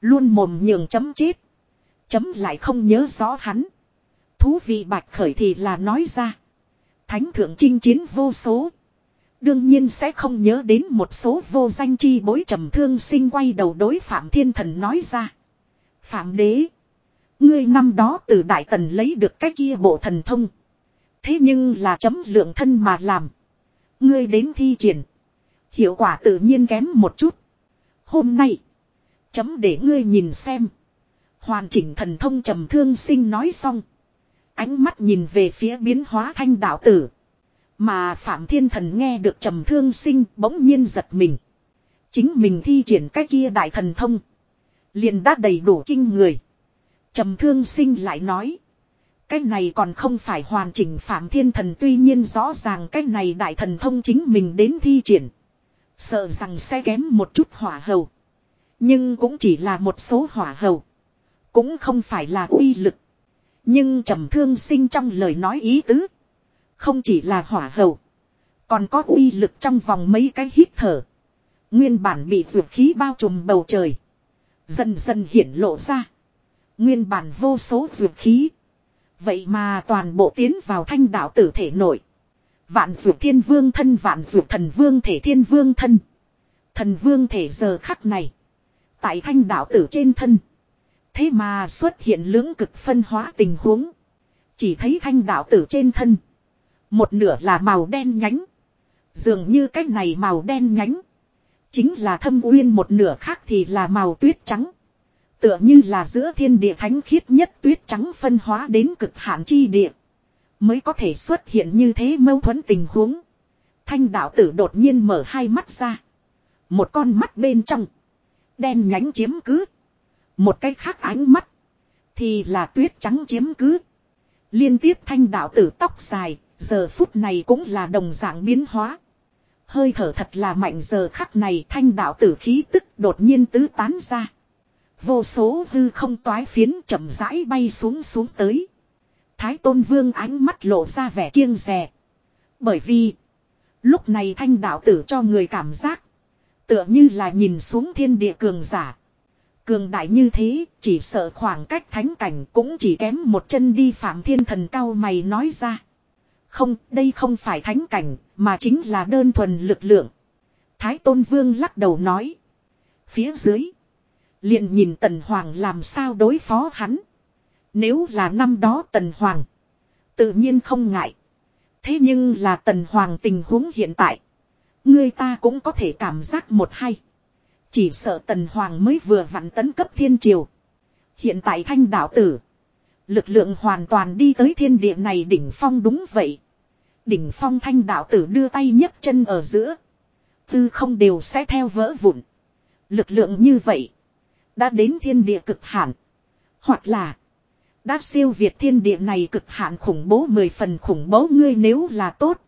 Speaker 1: Luôn mồm nhường chấm chết. Chấm lại không nhớ rõ hắn. Thú vị bạch khởi thì là nói ra. Thánh thượng chinh chiến vô số. Đương nhiên sẽ không nhớ đến một số vô danh chi bối trầm thương sinh quay đầu đối Phạm Thiên Thần nói ra. Phạm đế. Ngươi năm đó từ Đại Tần lấy được cái kia bộ thần thông. Thế nhưng là chấm lượng thân mà làm. Ngươi đến thi triển. Hiệu quả tự nhiên kém một chút. Hôm nay. Chấm để ngươi nhìn xem. Hoàn chỉnh thần thông trầm thương sinh nói xong. Ánh mắt nhìn về phía biến hóa thanh đạo tử. Mà Phạm Thiên Thần nghe được trầm thương sinh bỗng nhiên giật mình. Chính mình thi triển cái kia đại thần thông. Liền đã đầy đủ kinh người. Trầm thương sinh lại nói. Cái này còn không phải hoàn chỉnh Phạm Thiên Thần, tuy nhiên rõ ràng cái này đại thần thông chính mình đến thi triển. Sợ rằng sẽ kém một chút hỏa hầu. Nhưng cũng chỉ là một số hỏa hầu. Cũng không phải là uy lực. Nhưng trầm thương sinh trong lời nói ý tứ. Không chỉ là hỏa hầu. Còn có uy lực trong vòng mấy cái hít thở. Nguyên bản bị ruột khí bao trùm bầu trời. Dần dần hiển lộ ra. Nguyên bản vô số dược khí. Vậy mà toàn bộ tiến vào thanh đạo tử thể nội. Vạn dược thiên vương thân, vạn dược thần vương thể thiên vương thân. Thần vương thể giờ khắc này. Tại thanh đạo tử trên thân. Thế mà xuất hiện lưỡng cực phân hóa tình huống. Chỉ thấy thanh đạo tử trên thân. Một nửa là màu đen nhánh. Dường như cái này màu đen nhánh. Chính là thâm uyên, một nửa khác thì là màu tuyết trắng. Tựa như là giữa thiên địa thánh khiết nhất tuyết trắng phân hóa đến cực hạn chi địa. Mới có thể xuất hiện như thế mâu thuẫn tình huống. Thanh đạo tử đột nhiên mở hai mắt ra. Một con mắt bên trong. Đen nhánh chiếm cứ. Một cái khác ánh mắt. Thì là tuyết trắng chiếm cứ. Liên tiếp thanh đạo tử tóc dài. Giờ phút này cũng là đồng dạng biến hóa. Hơi thở thật là mạnh giờ khắc này thanh đạo tử khí tức đột nhiên tứ tán ra. Vô số hư không toái phiến chậm rãi bay xuống xuống tới. Thái tôn vương ánh mắt lộ ra vẻ kiêng rè. Bởi vì. Lúc này thanh đạo tử cho người cảm giác. Tựa như là nhìn xuống thiên địa cường giả. Cường đại như thế, chỉ sợ khoảng cách thánh cảnh cũng chỉ kém một chân đi phạm thiên thần cao mày nói ra. Không, đây không phải thánh cảnh, mà chính là đơn thuần lực lượng. Thái Tôn Vương lắc đầu nói. Phía dưới liền nhìn Tần Hoàng làm sao đối phó hắn. Nếu là năm đó Tần Hoàng. Tự nhiên không ngại. Thế nhưng là Tần Hoàng tình huống hiện tại. Người ta cũng có thể cảm giác một hay. Chỉ sợ Tần Hoàng mới vừa vặn tấn cấp thiên triều. Hiện tại thanh đạo tử. Lực lượng hoàn toàn đi tới thiên địa này đỉnh phong đúng vậy. Đỉnh phong thanh đạo tử đưa tay nhấc chân ở giữa. Tư không đều sẽ theo vỡ vụn. Lực lượng như vậy. Đã đến thiên địa cực hạn. Hoặc là. Đã siêu việt thiên địa này cực hạn khủng bố mười phần khủng bố ngươi nếu là tốt.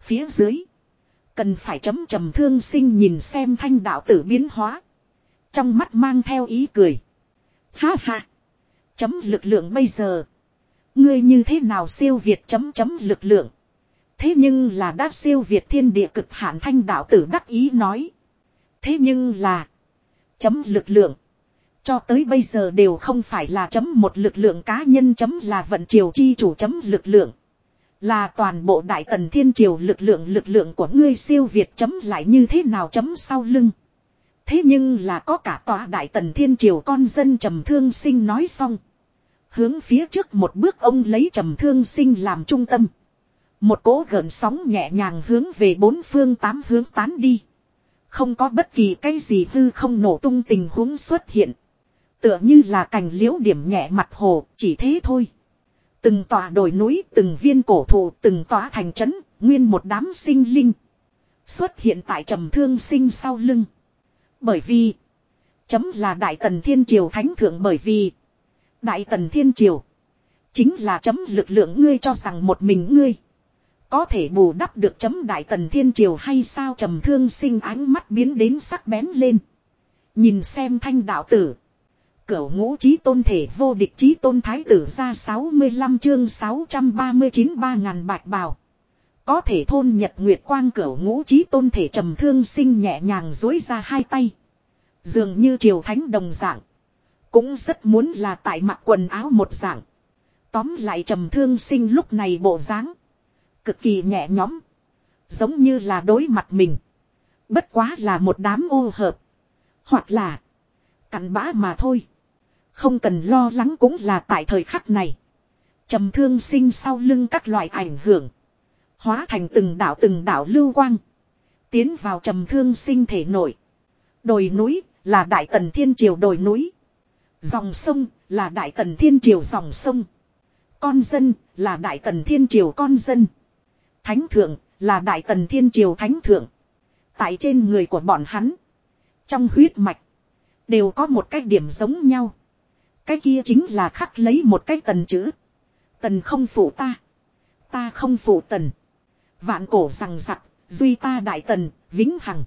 Speaker 1: Phía dưới. Cần phải chấm trầm thương sinh nhìn xem thanh đạo tử biến hóa. Trong mắt mang theo ý cười. Ha ha. Chấm lực lượng bây giờ. Ngươi như thế nào siêu việt chấm chấm lực lượng. Thế nhưng là đã siêu việt thiên địa cực hạn thanh đạo tử đắc ý nói. Thế nhưng là. Chấm lực lượng. Cho tới bây giờ đều không phải là chấm một lực lượng cá nhân chấm là vận triều chi chủ chấm lực lượng. Là toàn bộ đại tần thiên triều lực lượng lực lượng của ngươi siêu việt chấm lại như thế nào chấm sau lưng. Thế nhưng là có cả tòa đại tần thiên triều con dân trầm thương sinh nói xong. Hướng phía trước một bước ông lấy trầm thương sinh làm trung tâm. Một cỗ gợn sóng nhẹ nhàng hướng về bốn phương tám hướng tán đi. Không có bất kỳ cái gì hư không nổ tung tình huống xuất hiện. Tựa như là cành liễu điểm nhẹ mặt hồ, chỉ thế thôi. Từng tòa đồi núi, từng viên cổ thụ, từng tòa thành trấn, nguyên một đám sinh linh. Xuất hiện tại trầm thương sinh sau lưng. Bởi vì, chấm là Đại Tần Thiên Triều Thánh Thượng bởi vì, Đại Tần Thiên Triều, chính là chấm lực lượng ngươi cho rằng một mình ngươi. Có thể bù đắp được chấm Đại Tần Thiên Triều hay sao trầm thương sinh ánh mắt biến đến sắc bén lên. Nhìn xem thanh đạo tử. Cửu ngũ trí tôn thể vô địch trí tôn thái tử ra 65 chương 639 ba ngàn bạch bào. Có thể thôn nhật nguyệt quang cửu ngũ trí tôn thể trầm thương sinh nhẹ nhàng dối ra hai tay. Dường như triều thánh đồng dạng. Cũng rất muốn là tại mặc quần áo một dạng. Tóm lại trầm thương sinh lúc này bộ dáng Cực kỳ nhẹ nhõm. Giống như là đối mặt mình. Bất quá là một đám ô hợp. Hoặc là. Cặn bã mà thôi. Không cần lo lắng cũng là tại thời khắc này. trầm thương sinh sau lưng các loại ảnh hưởng. Hóa thành từng đảo từng đảo lưu quang. Tiến vào trầm thương sinh thể nổi. Đồi núi là đại tần thiên triều đồi núi. Dòng sông là đại tần thiên triều dòng sông. Con dân là đại tần thiên triều con dân. Thánh thượng là đại tần thiên triều thánh thượng. Tại trên người của bọn hắn. Trong huyết mạch. Đều có một cái điểm giống nhau. Cái kia chính là khắc lấy một cái tần chữ. Tần không phụ ta. Ta không phụ tần. Vạn cổ rằng giặc, duy ta đại tần, vĩnh hằng.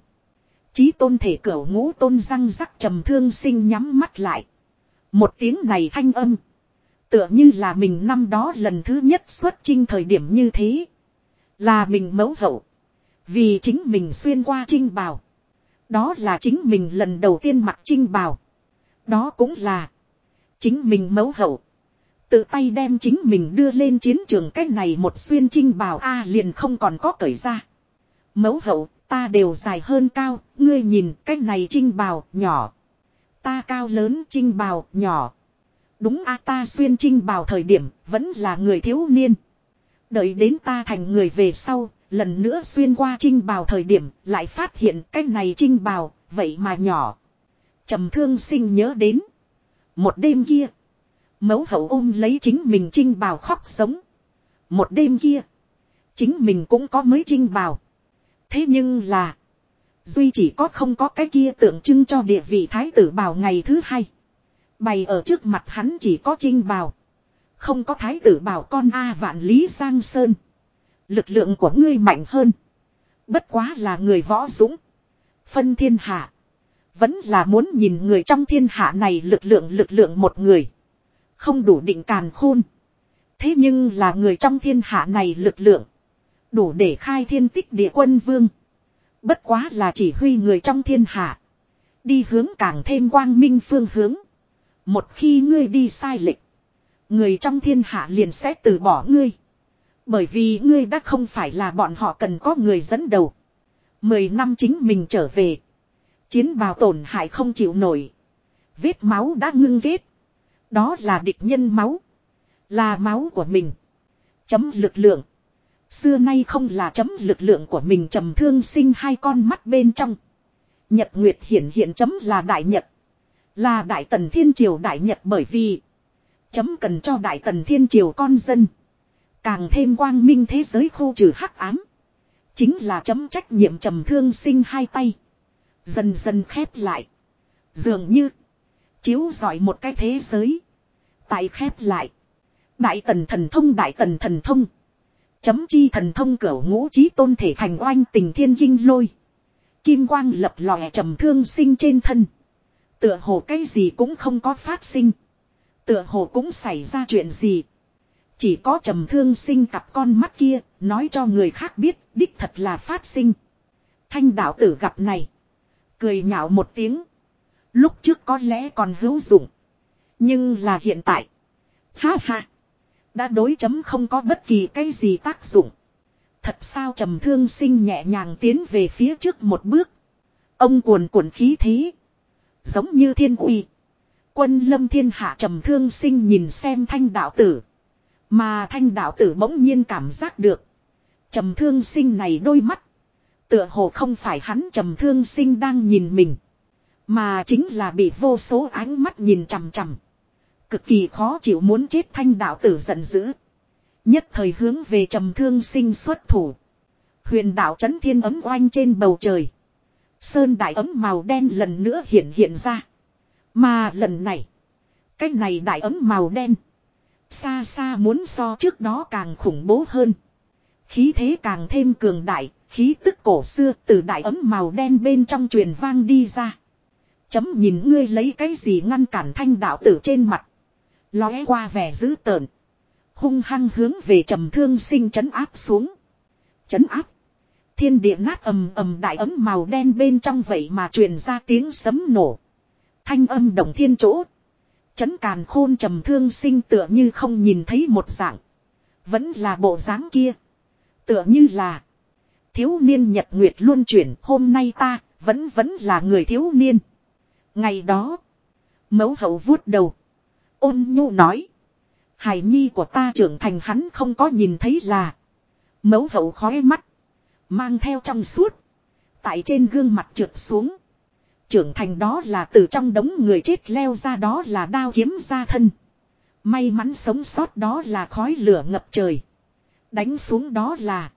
Speaker 1: Chí tôn thể cửu ngũ tôn răng rắc trầm thương sinh nhắm mắt lại. Một tiếng này thanh âm. Tựa như là mình năm đó lần thứ nhất xuất trinh thời điểm như thế. Là mình mẫu hậu. Vì chính mình xuyên qua trinh bào. Đó là chính mình lần đầu tiên mặc trinh bào. Đó cũng là chính mình mẫu hậu. Tự tay đem chính mình đưa lên chiến trường cách này một xuyên trinh bào A liền không còn có cởi ra. Mẫu hậu, ta đều dài hơn cao, ngươi nhìn cách này trinh bào nhỏ. Ta cao lớn trinh bào nhỏ. Đúng a ta xuyên trinh bào thời điểm vẫn là người thiếu niên. Đợi đến ta thành người về sau, lần nữa xuyên qua trinh bào thời điểm lại phát hiện cách này trinh bào, vậy mà nhỏ. trầm thương sinh nhớ đến. Một đêm kia. Mẫu hậu ôm lấy chính mình trinh bào khóc sống. Một đêm kia. Chính mình cũng có mới trinh bào. Thế nhưng là. Duy chỉ có không có cái kia tượng trưng cho địa vị thái tử bào ngày thứ hai. Bày ở trước mặt hắn chỉ có trinh bào. Không có thái tử bảo con A vạn lý Giang Sơn. Lực lượng của ngươi mạnh hơn. Bất quá là người võ dũng. Phân thiên hạ. Vẫn là muốn nhìn người trong thiên hạ này lực lượng lực lượng một người. Không đủ định càn khôn. Thế nhưng là người trong thiên hạ này lực lượng. Đủ để khai thiên tích địa quân vương. Bất quá là chỉ huy người trong thiên hạ. Đi hướng càng thêm quang minh phương hướng. Một khi ngươi đi sai lệch. Người trong thiên hạ liền sẽ từ bỏ ngươi. Bởi vì ngươi đã không phải là bọn họ cần có người dẫn đầu. Mười năm chính mình trở về. Chiến bào tổn hại không chịu nổi. Vết máu đã ngưng kết. Đó là địch nhân máu. Là máu của mình. Chấm lực lượng. Xưa nay không là chấm lực lượng của mình trầm thương sinh hai con mắt bên trong. Nhật Nguyệt hiển hiện chấm là đại nhật. Là đại tần thiên triều đại nhật bởi vì. Chấm cần cho đại tần thiên triều con dân. Càng thêm quang minh thế giới khu trừ hắc ám. Chính là chấm trách nhiệm trầm thương sinh hai tay. Dần dần khép lại. Dường như. Chiếu giỏi một cái thế giới. Tại khép lại. Đại tần thần thông đại tần thần thông. Chấm chi thần thông cửu ngũ trí tôn thể thành oanh tình thiên kinh lôi. Kim quang lập lòe trầm thương sinh trên thân. Tựa hồ cái gì cũng không có phát sinh. Tựa hồ cũng xảy ra chuyện gì. Chỉ có trầm thương sinh cặp con mắt kia, nói cho người khác biết, đích thật là phát sinh. Thanh đạo tử gặp này. Cười nhạo một tiếng. Lúc trước có lẽ còn hữu dụng. Nhưng là hiện tại. Ha ha. Đã đối chấm không có bất kỳ cái gì tác dụng. Thật sao trầm thương sinh nhẹ nhàng tiến về phía trước một bước. Ông cuồn cuộn khí thế. Giống như thiên uy. Quân lâm thiên hạ trầm thương sinh nhìn xem thanh đạo tử. Mà thanh đạo tử bỗng nhiên cảm giác được. Trầm thương sinh này đôi mắt. Tựa hồ không phải hắn trầm thương sinh đang nhìn mình. Mà chính là bị vô số ánh mắt nhìn chằm chằm. Cực kỳ khó chịu muốn chết thanh đạo tử giận dữ. Nhất thời hướng về trầm thương sinh xuất thủ. Huyền đạo chấn thiên ấm oanh trên bầu trời. Sơn đại ấm màu đen lần nữa hiện hiện ra. Mà lần này. Cái này đại ấm màu đen. Xa xa muốn so trước đó càng khủng bố hơn. Khí thế càng thêm cường đại, khí tức cổ xưa từ đại ấm màu đen bên trong truyền vang đi ra. Chấm nhìn ngươi lấy cái gì ngăn cản thanh đạo tử trên mặt. Lóe qua vẻ dữ tợn. Hung hăng hướng về trầm thương sinh chấn áp xuống. Chấn áp. Thiên địa nát ầm ầm đại ấm màu đen bên trong vậy mà truyền ra tiếng sấm nổ. Thanh âm động thiên chỗ. Chấn càn khôn trầm thương sinh tựa như không nhìn thấy một dạng. Vẫn là bộ dáng kia. Tựa như là. Thiếu niên nhật nguyệt luôn chuyển, hôm nay ta vẫn vẫn là người thiếu niên. Ngày đó. Mấu hậu vuốt đầu. Ôn nhu nói. Hải nhi của ta trưởng thành hắn không có nhìn thấy là. Mấu hậu khói mắt. Mang theo trong suốt. Tại trên gương mặt trượt xuống. Trưởng thành đó là từ trong đống người chết leo ra đó là đao kiếm ra thân. May mắn sống sót đó là khói lửa ngập trời. Đánh xuống đó là.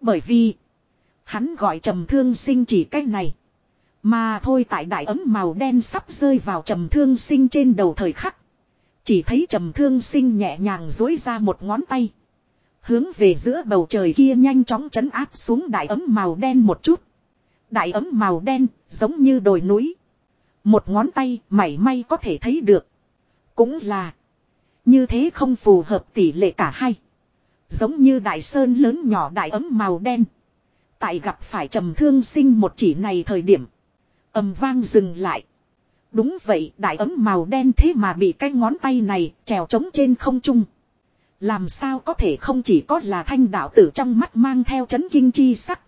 Speaker 1: Bởi vì. Hắn gọi trầm thương sinh chỉ cách này. Mà thôi tại đại ấm màu đen sắp rơi vào trầm thương sinh trên đầu thời khắc. Chỉ thấy trầm thương sinh nhẹ nhàng dối ra một ngón tay. Hướng về giữa bầu trời kia nhanh chóng chấn áp xuống đại ấm màu đen một chút. Đại ấm màu đen, giống như đồi núi. Một ngón tay, mảy may có thể thấy được. Cũng là. Như thế không phù hợp tỷ lệ cả hai. Giống như đại sơn lớn nhỏ đại ấm màu đen. Tại gặp phải trầm thương sinh một chỉ này thời điểm. ầm vang dừng lại. Đúng vậy, đại ấm màu đen thế mà bị cái ngón tay này trèo trống trên không trung. Làm sao có thể không chỉ có là thanh đạo tử trong mắt mang theo chấn kinh chi sắc.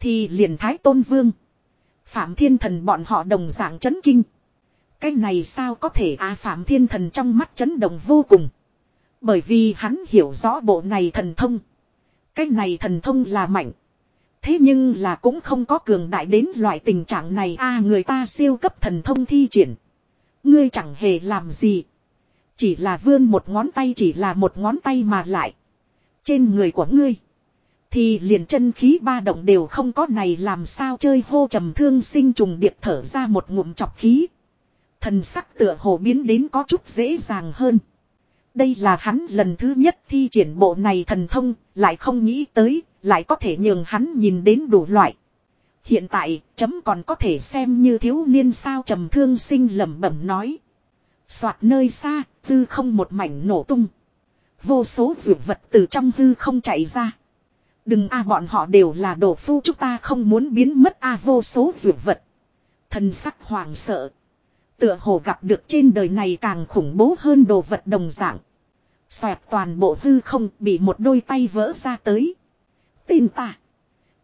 Speaker 1: Thì liền thái tôn vương. Phạm thiên thần bọn họ đồng dạng chấn kinh. Cái này sao có thể à Phạm thiên thần trong mắt chấn động vô cùng. Bởi vì hắn hiểu rõ bộ này thần thông. Cái này thần thông là mạnh. Thế nhưng là cũng không có cường đại đến loại tình trạng này a người ta siêu cấp thần thông thi triển. Ngươi chẳng hề làm gì. Chỉ là vươn một ngón tay, chỉ là một ngón tay mà lại. Trên người của ngươi. Thì liền chân khí ba động đều không có này làm sao chơi hô trầm thương sinh trùng điệp thở ra một ngụm chọc khí. Thần sắc tựa hồ biến đến có chút dễ dàng hơn. Đây là hắn lần thứ nhất thi triển bộ này thần thông, lại không nghĩ tới, lại có thể nhường hắn nhìn đến đủ loại. Hiện tại, chấm còn có thể xem như thiếu niên sao trầm thương sinh lẩm bẩm nói. Soạt nơi xa, hư không một mảnh nổ tung. Vô số dược vật từ trong hư không chạy ra. Đừng a bọn họ đều là đồ phu chúng ta không muốn biến mất a vô số dược vật. Thần sắc hoàng sợ. Tựa hồ gặp được trên đời này càng khủng bố hơn đồ vật đồng dạng. Xoẹt toàn bộ hư không bị một đôi tay vỡ ra tới. Tin ta.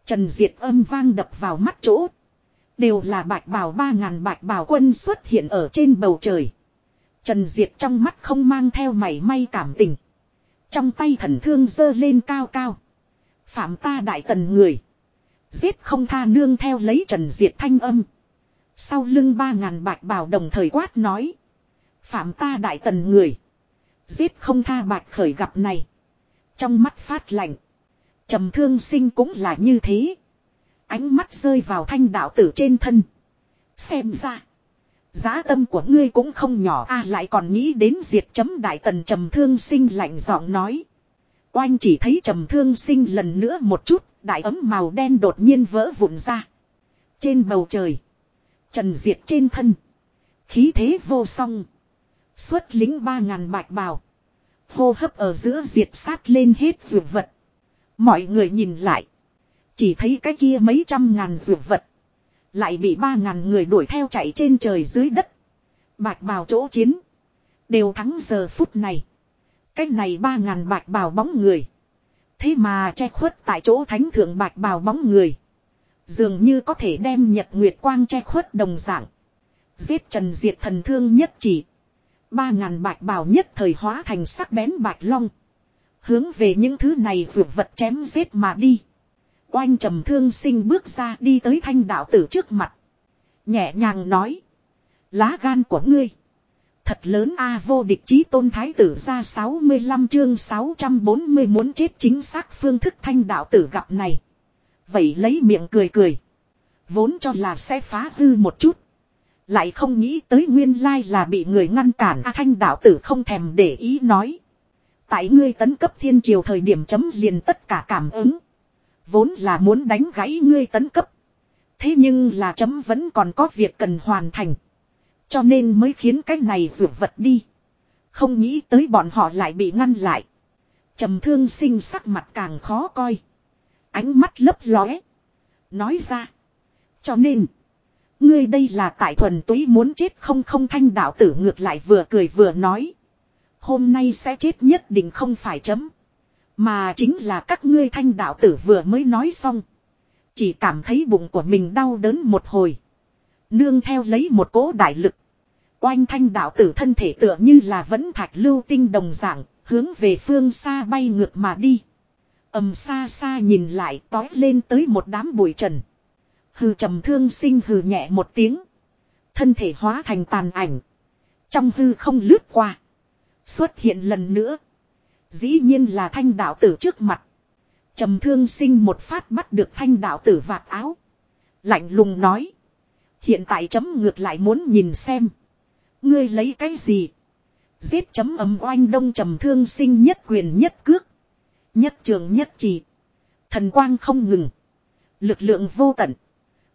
Speaker 1: Trần Diệt âm vang đập vào mắt chỗ. Đều là bạch bào ba ngàn bạch bào quân xuất hiện ở trên bầu trời. Trần Diệt trong mắt không mang theo mảy may cảm tình. Trong tay thần thương dơ lên cao cao. Phạm ta đại tần người. Giết không tha nương theo lấy Trần Diệt thanh âm. Sau lưng ba ngàn bạch bào đồng thời quát nói. Phạm ta đại tần người. Giết không tha bạch khởi gặp này. Trong mắt phát lạnh. trầm thương sinh cũng là như thế. Ánh mắt rơi vào thanh đạo tử trên thân. Xem ra. Giá tâm của ngươi cũng không nhỏ a lại còn nghĩ đến diệt chấm đại tần trầm thương sinh lạnh giọng nói. Oanh chỉ thấy trầm thương sinh lần nữa một chút, đại ấm màu đen đột nhiên vỡ vụn ra. Trên bầu trời. Trần diệt trên thân. Khí thế vô song. Xuất lính ba ngàn bạch bào. Hô hấp ở giữa diệt sát lên hết dược vật. Mọi người nhìn lại. Chỉ thấy cái kia mấy trăm ngàn dược vật. Lại bị ba ngàn người đuổi theo chạy trên trời dưới đất. Bạch bào chỗ chiến. Đều thắng giờ phút này. cách này ba ngàn bạch bào bóng người. Thế mà che khuất tại chỗ thánh thượng bạch bào bóng người. Dường như có thể đem nhật nguyệt quang che khuất đồng dạng. Giết trần diệt thần thương nhất chỉ. Ba ngàn bạch bào nhất thời hóa thành sắc bén bạch long. Hướng về những thứ này vượt vật chém giết mà đi. Oanh trầm thương sinh bước ra đi tới thanh đạo tử trước mặt. Nhẹ nhàng nói. Lá gan của ngươi. Thật lớn a vô địch chí tôn thái tử ra 65 chương 640 muốn chết chính xác phương thức thanh đạo tử gặp này. Vậy lấy miệng cười cười. Vốn cho là sẽ phá hư một chút. Lại không nghĩ tới nguyên lai là bị người ngăn cản a thanh đạo tử không thèm để ý nói. Tại ngươi tấn cấp thiên triều thời điểm chấm liền tất cả cảm ứng. Vốn là muốn đánh gãy ngươi tấn cấp. Thế nhưng là chấm vẫn còn có việc cần hoàn thành. Cho nên mới khiến cái này rượu vật đi. Không nghĩ tới bọn họ lại bị ngăn lại. trầm thương sinh sắc mặt càng khó coi. Ánh mắt lấp lóe. Nói ra. Cho nên. Ngươi đây là tại thuần túy muốn chết không không thanh đạo tử ngược lại vừa cười vừa nói. Hôm nay sẽ chết nhất định không phải chấm. Mà chính là các ngươi thanh đạo tử vừa mới nói xong. Chỉ cảm thấy bụng của mình đau đớn một hồi. Nương theo lấy một cỗ đại lực. Oanh thanh đạo tử thân thể tựa như là vẫn thạch lưu tinh đồng dạng, hướng về phương xa bay ngược mà đi. ầm xa xa nhìn lại tói lên tới một đám bụi trần. Hừ trầm thương sinh hừ nhẹ một tiếng. Thân thể hóa thành tàn ảnh. Trong hư không lướt qua. Xuất hiện lần nữa. Dĩ nhiên là thanh đạo tử trước mặt. Trầm thương sinh một phát bắt được thanh đạo tử vạt áo. Lạnh lùng nói. Hiện tại chấm ngược lại muốn nhìn xem. Ngươi lấy cái gì? Giết chấm ấm oanh đông trầm thương sinh nhất quyền nhất cước. Nhất trường nhất trì. Thần quang không ngừng. Lực lượng vô tận.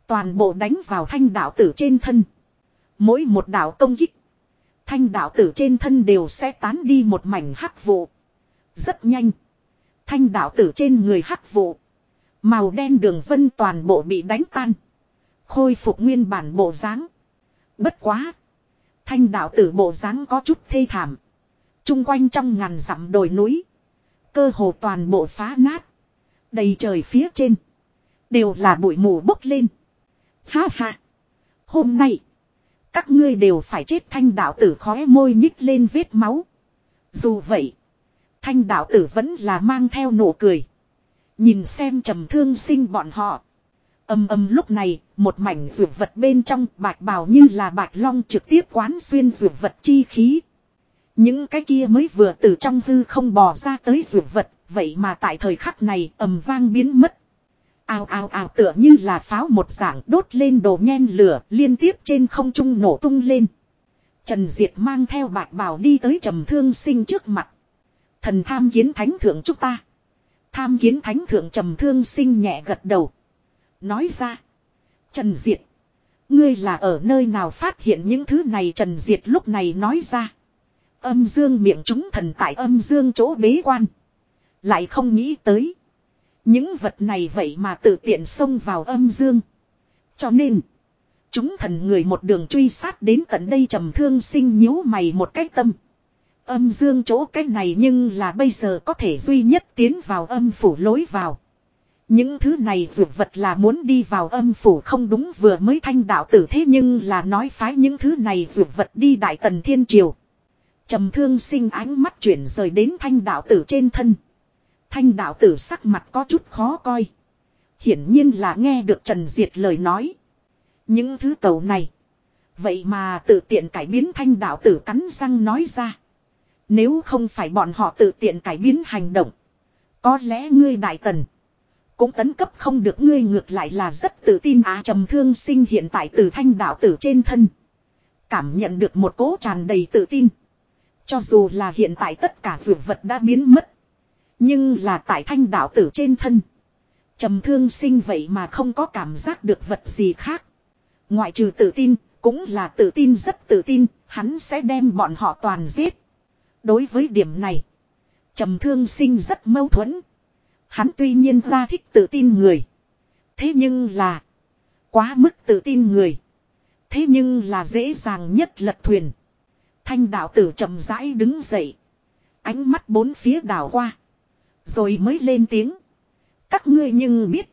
Speaker 1: Toàn bộ đánh vào thanh đạo tử trên thân. Mỗi một đạo công kích. Thanh đạo tử trên thân đều sẽ tán đi một mảnh hắc vụ. Rất nhanh. Thanh đạo tử trên người hắc vụ. Màu đen đường vân toàn bộ bị đánh tan. Khôi phục nguyên bản bộ dáng. Bất quá. Thanh đạo tử bộ dáng có chút thê thảm. Trung quanh trong ngàn dặm đồi núi. Cơ hồ toàn bộ phá nát. Đầy trời phía trên. Đều là bụi mù bốc lên. Ha ha. Hôm nay. Các ngươi đều phải chết thanh đạo tử khóe môi nhích lên vết máu. Dù vậy. Thanh đạo tử vẫn là mang theo nụ cười. Nhìn xem trầm thương sinh bọn họ. Âm âm lúc này, một mảnh dược vật bên trong bạch bào như là bạch long trực tiếp quán xuyên dược vật chi khí. Những cái kia mới vừa từ trong hư không bò ra tới dược vật, vậy mà tại thời khắc này ầm vang biến mất. Ào ào ào tựa như là pháo một dạng đốt lên đồ nhen lửa, liên tiếp trên không trung nổ tung lên. Trần Diệt mang theo bạc bào đi tới trầm thương sinh trước mặt. Thần tham kiến thánh thượng chúng ta. Tham kiến thánh thượng trầm thương sinh nhẹ gật đầu. Nói ra. Trần Diệt. Ngươi là ở nơi nào phát hiện những thứ này Trần Diệt lúc này nói ra. Âm dương miệng chúng thần tại âm dương chỗ bế quan. Lại không nghĩ tới. Những vật này vậy mà tự tiện xông vào âm dương. Cho nên. Chúng thần người một đường truy sát đến tận đây trầm thương sinh nhíu mày một cách tâm. Âm dương chỗ cái này nhưng là bây giờ có thể duy nhất tiến vào âm phủ lối vào. Những thứ này dược vật là muốn đi vào âm phủ không đúng vừa mới thanh đạo tử thế nhưng là nói phái những thứ này dược vật đi đại tần thiên triều. trầm thương sinh ánh mắt chuyển rời đến thanh đạo tử trên thân. Thanh đạo tử sắc mặt có chút khó coi. Hiển nhiên là nghe được Trần Diệt lời nói. Những thứ cầu này. Vậy mà tự tiện cải biến thanh đạo tử cắn răng nói ra. Nếu không phải bọn họ tự tiện cải biến hành động. Có lẽ ngươi đại tần. Cũng tấn cấp không được ngươi ngược lại là rất tự tin á trầm thương sinh hiện tại từ thanh đạo tử trên thân. Cảm nhận được một cố tràn đầy tự tin. Cho dù là hiện tại tất cả vượt vật đã biến mất. Nhưng là tại thanh đạo tử trên thân. trầm thương sinh vậy mà không có cảm giác được vật gì khác. Ngoại trừ tự tin, cũng là tự tin rất tự tin, hắn sẽ đem bọn họ toàn giết. Đối với điểm này, trầm thương sinh rất mâu thuẫn. Hắn tuy nhiên ra thích tự tin người. Thế nhưng là, quá mức tự tin người. Thế nhưng là dễ dàng nhất lật thuyền. Thanh đạo tử chậm rãi đứng dậy. Ánh mắt bốn phía đảo qua. Rồi mới lên tiếng. Các ngươi nhưng biết.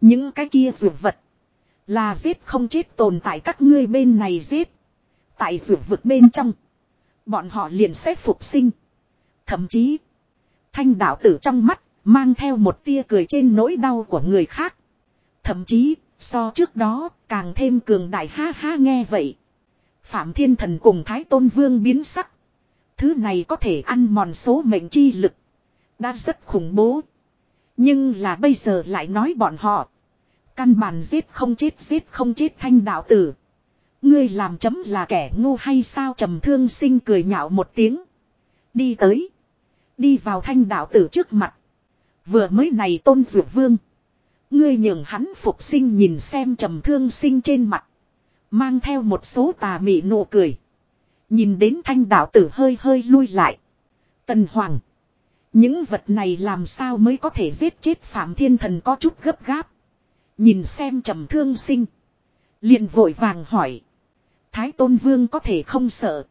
Speaker 1: Những cái kia rượu vật. Là giết không chết tồn tại các ngươi bên này giết. Tại rượu vực bên trong. Bọn họ liền sẽ phục sinh. Thậm chí. Thanh đạo tử trong mắt Mang theo một tia cười trên nỗi đau của người khác. Thậm chí, so trước đó, càng thêm cường đại ha ha nghe vậy. Phạm Thiên Thần cùng Thái Tôn Vương biến sắc. Thứ này có thể ăn mòn số mệnh chi lực. Đã rất khủng bố. Nhưng là bây giờ lại nói bọn họ. Căn bản giết không chết, giết không chết thanh đạo tử. Ngươi làm chấm là kẻ ngu hay sao trầm thương sinh cười nhạo một tiếng. Đi tới. Đi vào thanh đạo tử trước mặt. Vừa mới này tôn dược vương. Ngươi nhường hắn phục sinh nhìn xem trầm thương sinh trên mặt. Mang theo một số tà mị nụ cười. Nhìn đến thanh đạo tử hơi hơi lui lại. Tần Hoàng. Những vật này làm sao mới có thể giết chết Phạm Thiên Thần có chút gấp gáp. Nhìn xem trầm thương sinh. liền vội vàng hỏi. Thái Tôn Vương có thể không sợ.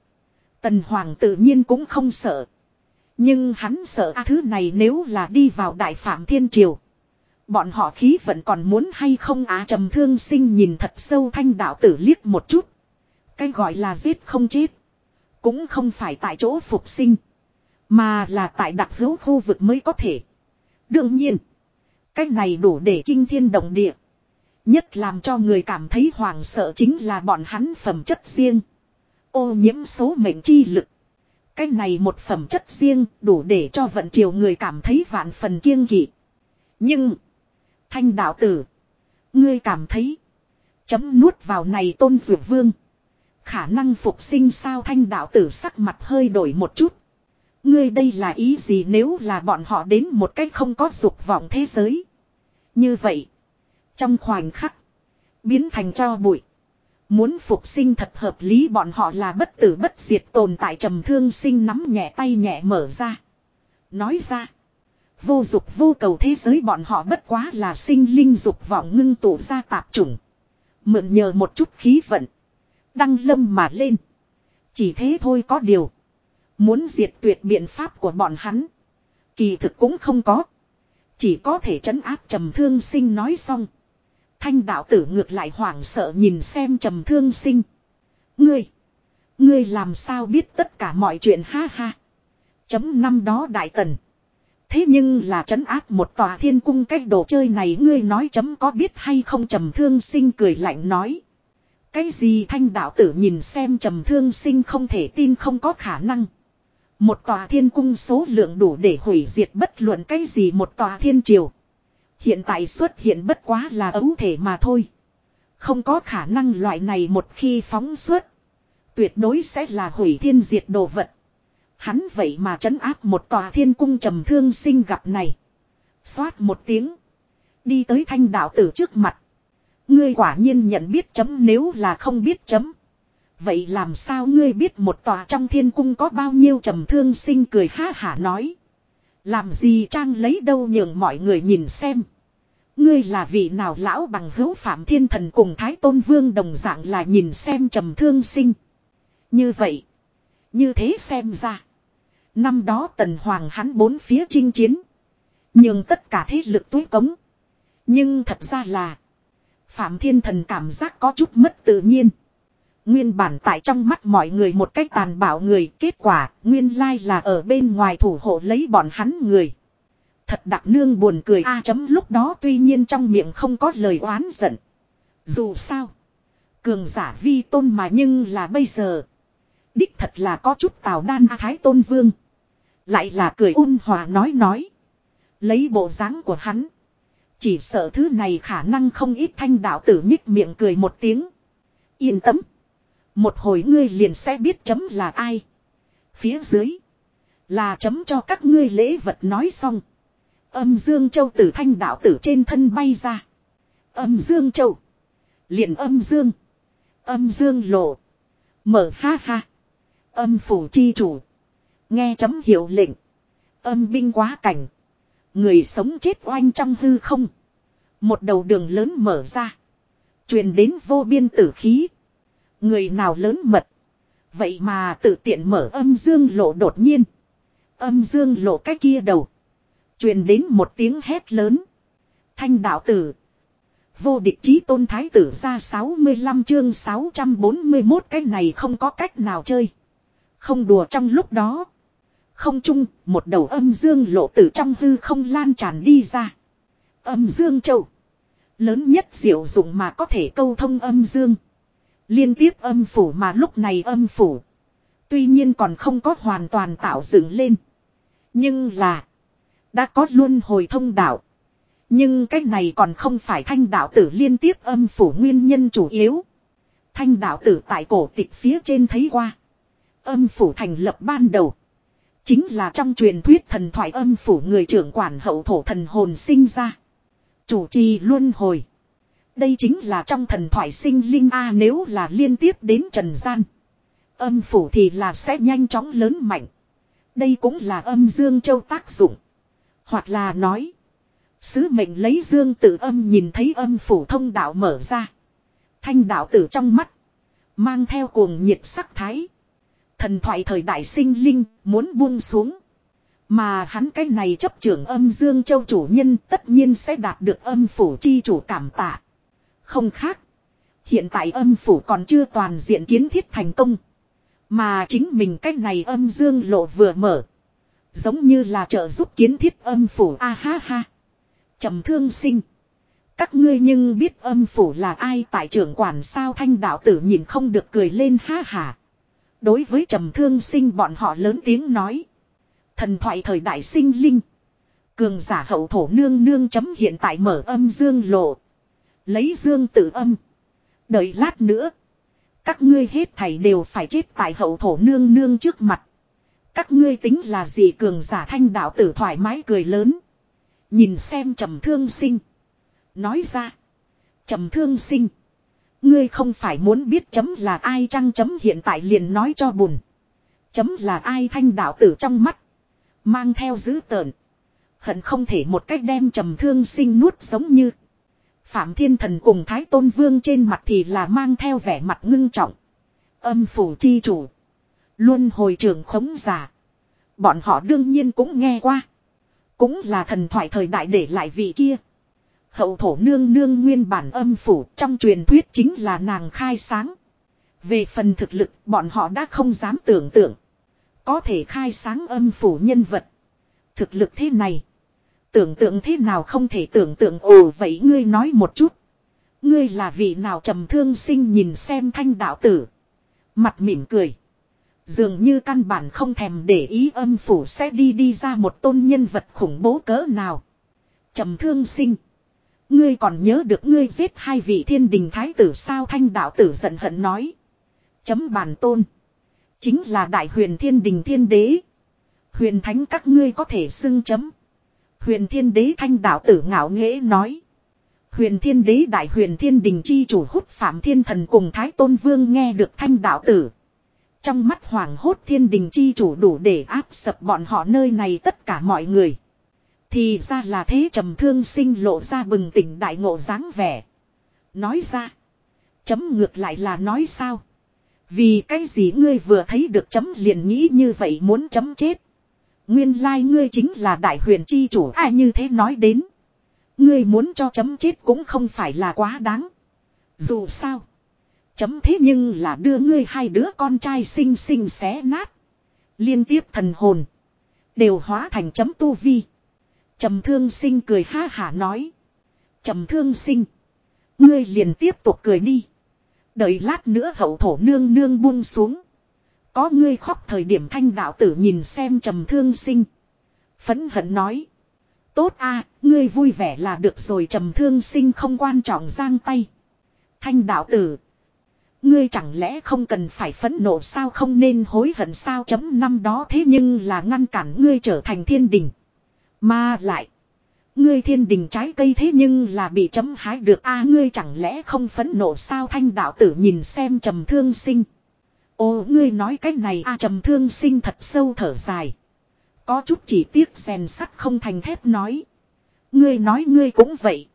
Speaker 1: Tần Hoàng tự nhiên cũng không sợ. Nhưng hắn sợ a thứ này nếu là đi vào Đại Phạm Thiên Triều. Bọn họ khí vẫn còn muốn hay không á trầm thương sinh nhìn thật sâu thanh đạo tử liếc một chút. Cái gọi là giết không chết. Cũng không phải tại chỗ phục sinh. Mà là tại đặc hữu khu vực mới có thể. Đương nhiên. Cái này đủ để kinh thiên động địa. Nhất làm cho người cảm thấy hoàng sợ chính là bọn hắn phẩm chất riêng. Ô nhiễm số mệnh chi lực. Cái này một phẩm chất riêng đủ để cho vận triều người cảm thấy vạn phần kiêng kỵ. Nhưng. Thanh đạo tử. Ngươi cảm thấy. Chấm nuốt vào này tôn dược vương. Khả năng phục sinh sao thanh đạo tử sắc mặt hơi đổi một chút. Ngươi đây là ý gì nếu là bọn họ đến một cách không có dục vọng thế giới. Như vậy. Trong khoảnh khắc. Biến thành cho bụi. Muốn phục sinh thật hợp lý bọn họ là bất tử bất diệt tồn tại trầm thương sinh nắm nhẹ tay nhẹ mở ra. Nói ra. Vô dục vô cầu thế giới bọn họ bất quá là sinh linh dục vọng ngưng tụ ra tạp chủng. Mượn nhờ một chút khí vận. Đăng lâm mà lên. Chỉ thế thôi có điều. Muốn diệt tuyệt biện pháp của bọn hắn. Kỳ thực cũng không có. Chỉ có thể trấn áp trầm thương sinh nói xong. Thanh đạo tử ngược lại hoảng sợ nhìn xem trầm thương sinh. Ngươi. Ngươi làm sao biết tất cả mọi chuyện ha ha. Chấm năm đó đại tần. Thế nhưng là trấn áp một tòa thiên cung cách đồ chơi này ngươi nói chấm có biết hay không trầm thương sinh cười lạnh nói. Cái gì thanh đạo tử nhìn xem trầm thương sinh không thể tin không có khả năng. Một tòa thiên cung số lượng đủ để hủy diệt bất luận cái gì một tòa thiên triều. Hiện tại xuất hiện bất quá là ấu thể mà thôi. Không có khả năng loại này một khi phóng xuất. Tuyệt đối sẽ là hủy thiên diệt đồ vật. Hắn vậy mà trấn áp một tòa thiên cung trầm thương sinh gặp này. Xoát một tiếng. Đi tới thanh đạo tử trước mặt. Ngươi quả nhiên nhận biết chấm, nếu là không biết chấm. Vậy làm sao ngươi biết một tòa trong thiên cung có bao nhiêu trầm thương sinh cười ha hả nói. Làm gì trang lấy đâu nhường mọi người nhìn xem. Ngươi là vị nào lão bằng hữu phạm thiên thần cùng thái tôn vương đồng dạng là nhìn xem trầm thương sinh. Như vậy. Như thế xem ra. Năm đó tần hoàng hắn bốn phía chinh chiến. Nhưng tất cả thế lực túi cống. Nhưng thật ra là. Phạm thiên thần cảm giác có chút mất tự nhiên. Nguyên bản tại trong mắt mọi người một cách tàn bạo người, kết quả, nguyên lai là ở bên ngoài thủ hộ lấy bọn hắn người. Thật đặc nương buồn cười a chấm lúc đó tuy nhiên trong miệng không có lời oán giận. Dù sao. Cường giả vi tôn mà nhưng là bây giờ. Đích thật là có chút tào đan a thái tôn vương. Lại là cười ôn hòa nói nói. Lấy bộ dáng của hắn. Chỉ sợ thứ này khả năng không ít thanh đạo tử nhích miệng cười một tiếng. Yên tâm. Một hồi ngươi liền sẽ biết chấm là ai. Phía dưới. Là chấm cho các ngươi lễ vật nói xong. Âm Dương Châu tử thanh đạo tử trên thân bay ra. Âm Dương Châu. Liền âm Dương. Âm Dương lộ. Mở ha ha. Âm phủ chi chủ. Nghe chấm hiệu lệnh. Âm binh quá cảnh. Người sống chết oanh trong hư không. Một đầu đường lớn mở ra. truyền đến vô biên tử khí. Người nào lớn mật. Vậy mà tự tiện mở âm dương lộ đột nhiên. Âm dương lộ cái kia đầu. truyền đến một tiếng hét lớn. Thanh đạo tử. Vô địch chí tôn thái tử ra 65 chương 641 cái này không có cách nào chơi. Không đùa trong lúc đó. Không chung, một đầu âm dương lộ từ trong hư không lan tràn đi ra. Âm dương châu. Lớn nhất diệu dụng mà có thể câu thông âm dương. Liên tiếp âm phủ mà lúc này âm phủ. Tuy nhiên còn không có hoàn toàn tạo dựng lên. Nhưng là. Đã có luôn hồi thông đạo. Nhưng cái này còn không phải thanh đạo tử liên tiếp âm phủ nguyên nhân chủ yếu. Thanh đạo tử tại cổ tịch phía trên thấy qua. Âm phủ thành lập ban đầu. Chính là trong truyền thuyết thần thoại âm phủ người trưởng quản hậu thổ thần hồn sinh ra. Chủ trì luân hồi. Đây chính là trong thần thoại sinh linh A nếu là liên tiếp đến trần gian. Âm phủ thì là sẽ nhanh chóng lớn mạnh. Đây cũng là âm dương châu tác dụng. Hoặc là nói. Sứ mệnh lấy dương tự âm nhìn thấy âm phủ thông đạo mở ra. Thanh đạo tử trong mắt. Mang theo cuồng nhiệt sắc thái. Thần thoại thời đại sinh linh muốn buông xuống. Mà hắn cái này chấp trưởng âm dương châu chủ nhân tất nhiên sẽ đạt được âm phủ chi chủ cảm tạ. Không khác. Hiện tại âm phủ còn chưa toàn diện kiến thiết thành công. Mà chính mình cách này âm dương lộ vừa mở. Giống như là trợ giúp kiến thiết âm phủ, a ha ha. trầm thương sinh. Các ngươi nhưng biết âm phủ là ai tại trưởng quản sao thanh đạo tử nhìn không được cười lên ha ha. Đối với trầm thương sinh bọn họ lớn tiếng nói. Thần thoại thời đại sinh linh. Cường giả hậu thổ nương nương chấm hiện tại mở âm dương lộ. Lấy dương tự âm. Đợi lát nữa. Các ngươi hết thảy đều phải chết tại hậu thổ nương nương trước mặt. Các ngươi tính là gì cường giả thanh đạo tử thoải mái cười lớn. Nhìn xem trầm thương sinh. Nói ra. trầm thương sinh. Ngươi không phải muốn biết chấm là ai chăng chấm hiện tại liền nói cho buồn. Chấm là ai thanh đạo tử trong mắt. Mang theo dữ tợn. Hận không thể một cách đem trầm thương sinh nuốt giống như. Phạm Thiên Thần cùng Thái Tôn Vương trên mặt thì là mang theo vẻ mặt ngưng trọng. Âm phủ chi chủ. Luôn hồi trưởng khống giả. Bọn họ đương nhiên cũng nghe qua. Cũng là thần thoại thời đại để lại vị kia. Hậu thổ nương nương nguyên bản âm phủ trong truyền thuyết chính là nàng khai sáng. Về phần thực lực, bọn họ đã không dám tưởng tượng. Có thể khai sáng âm phủ nhân vật. Thực lực thế này. Tưởng tượng thế nào không thể tưởng tượng ồ, vậy ngươi nói một chút. Ngươi là vị nào trầm thương sinh nhìn xem thanh đạo tử. Mặt mỉm cười. Dường như căn bản không thèm để ý âm phủ sẽ đi đi ra một tôn nhân vật khủng bố cỡ nào. Trầm thương sinh. Ngươi còn nhớ được ngươi giết hai vị thiên đình thái tử sao thanh đạo tử giận hận nói. Chấm bản tôn. Chính là đại huyền thiên đình thiên đế. Huyền thánh các ngươi có thể xưng chấm. Huyền thiên đế thanh đạo tử ngạo nghễ nói. Huyền thiên đế đại huyền thiên đình chi chủ hút phạm thiên thần cùng thái tôn vương nghe được thanh đạo tử. Trong mắt hoàng hốt thiên đình chi chủ đủ để áp sập bọn họ nơi này tất cả mọi người. Thì ra là thế trầm thương sinh lộ ra bừng tỉnh đại ngộ dáng vẻ. Nói ra. Chấm ngược lại là nói sao. Vì cái gì ngươi vừa thấy được chấm liền nghĩ như vậy muốn chấm chết. Nguyên lai like ngươi chính là đại huyền chi chủ ai như thế nói đến. Ngươi muốn cho chấm chết cũng không phải là quá đáng. Dù sao. Chấm thế nhưng là đưa ngươi hai đứa con trai xinh xinh xé nát. Liên tiếp thần hồn. Đều hóa thành chấm tu vi. Trầm thương sinh cười ha hả nói. Trầm thương sinh. Ngươi liền tiếp tục cười đi. Đợi lát nữa hậu thổ nương nương buông xuống. Có ngươi khóc thời điểm thanh đạo tử nhìn xem trầm thương sinh. Phấn hận nói. Tốt a, ngươi vui vẻ là được rồi trầm thương sinh không quan trọng giang tay. Thanh đạo tử. Ngươi chẳng lẽ không cần phải phẫn nộ sao không nên hối hận sao chấm năm đó thế nhưng là ngăn cản ngươi trở thành thiên đình. Mà lại. Ngươi thiên đình trái cây thế nhưng là bị chấm hái được a, ngươi chẳng lẽ không phẫn nộ sao thanh đạo tử nhìn xem trầm thương sinh. Ô, ngươi nói cái này a trầm thương sinh thật sâu thở dài. Có chút chỉ tiếc rèn sắt không thành thép nói. Ngươi nói ngươi cũng vậy.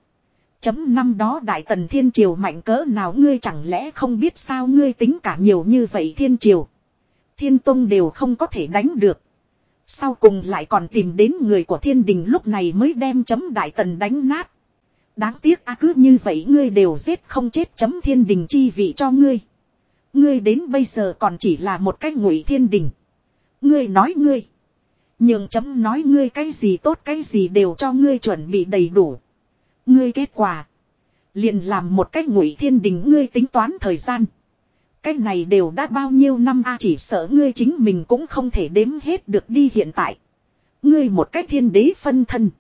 Speaker 1: Chấm năm đó đại tần thiên triều mạnh cỡ nào ngươi chẳng lẽ không biết sao ngươi tính cả nhiều như vậy thiên triều. Thiên tông đều không có thể đánh được. Sau cùng lại còn tìm đến người của thiên đình lúc này mới đem chấm đại tần đánh nát. Đáng tiếc a cứ như vậy ngươi đều giết không chết chấm thiên đình chi vị cho ngươi. Ngươi đến bây giờ còn chỉ là một cái ngụy thiên đình. Ngươi nói ngươi. Nhưng chấm nói ngươi cái gì tốt cái gì đều cho ngươi chuẩn bị đầy đủ. Ngươi kết quả. Liền làm một cách ngụy thiên đình ngươi tính toán thời gian. Cái này đều đã bao nhiêu năm a, chỉ sợ ngươi chính mình cũng không thể đếm hết được đi hiện tại. Ngươi một cách thiên đế phân thân.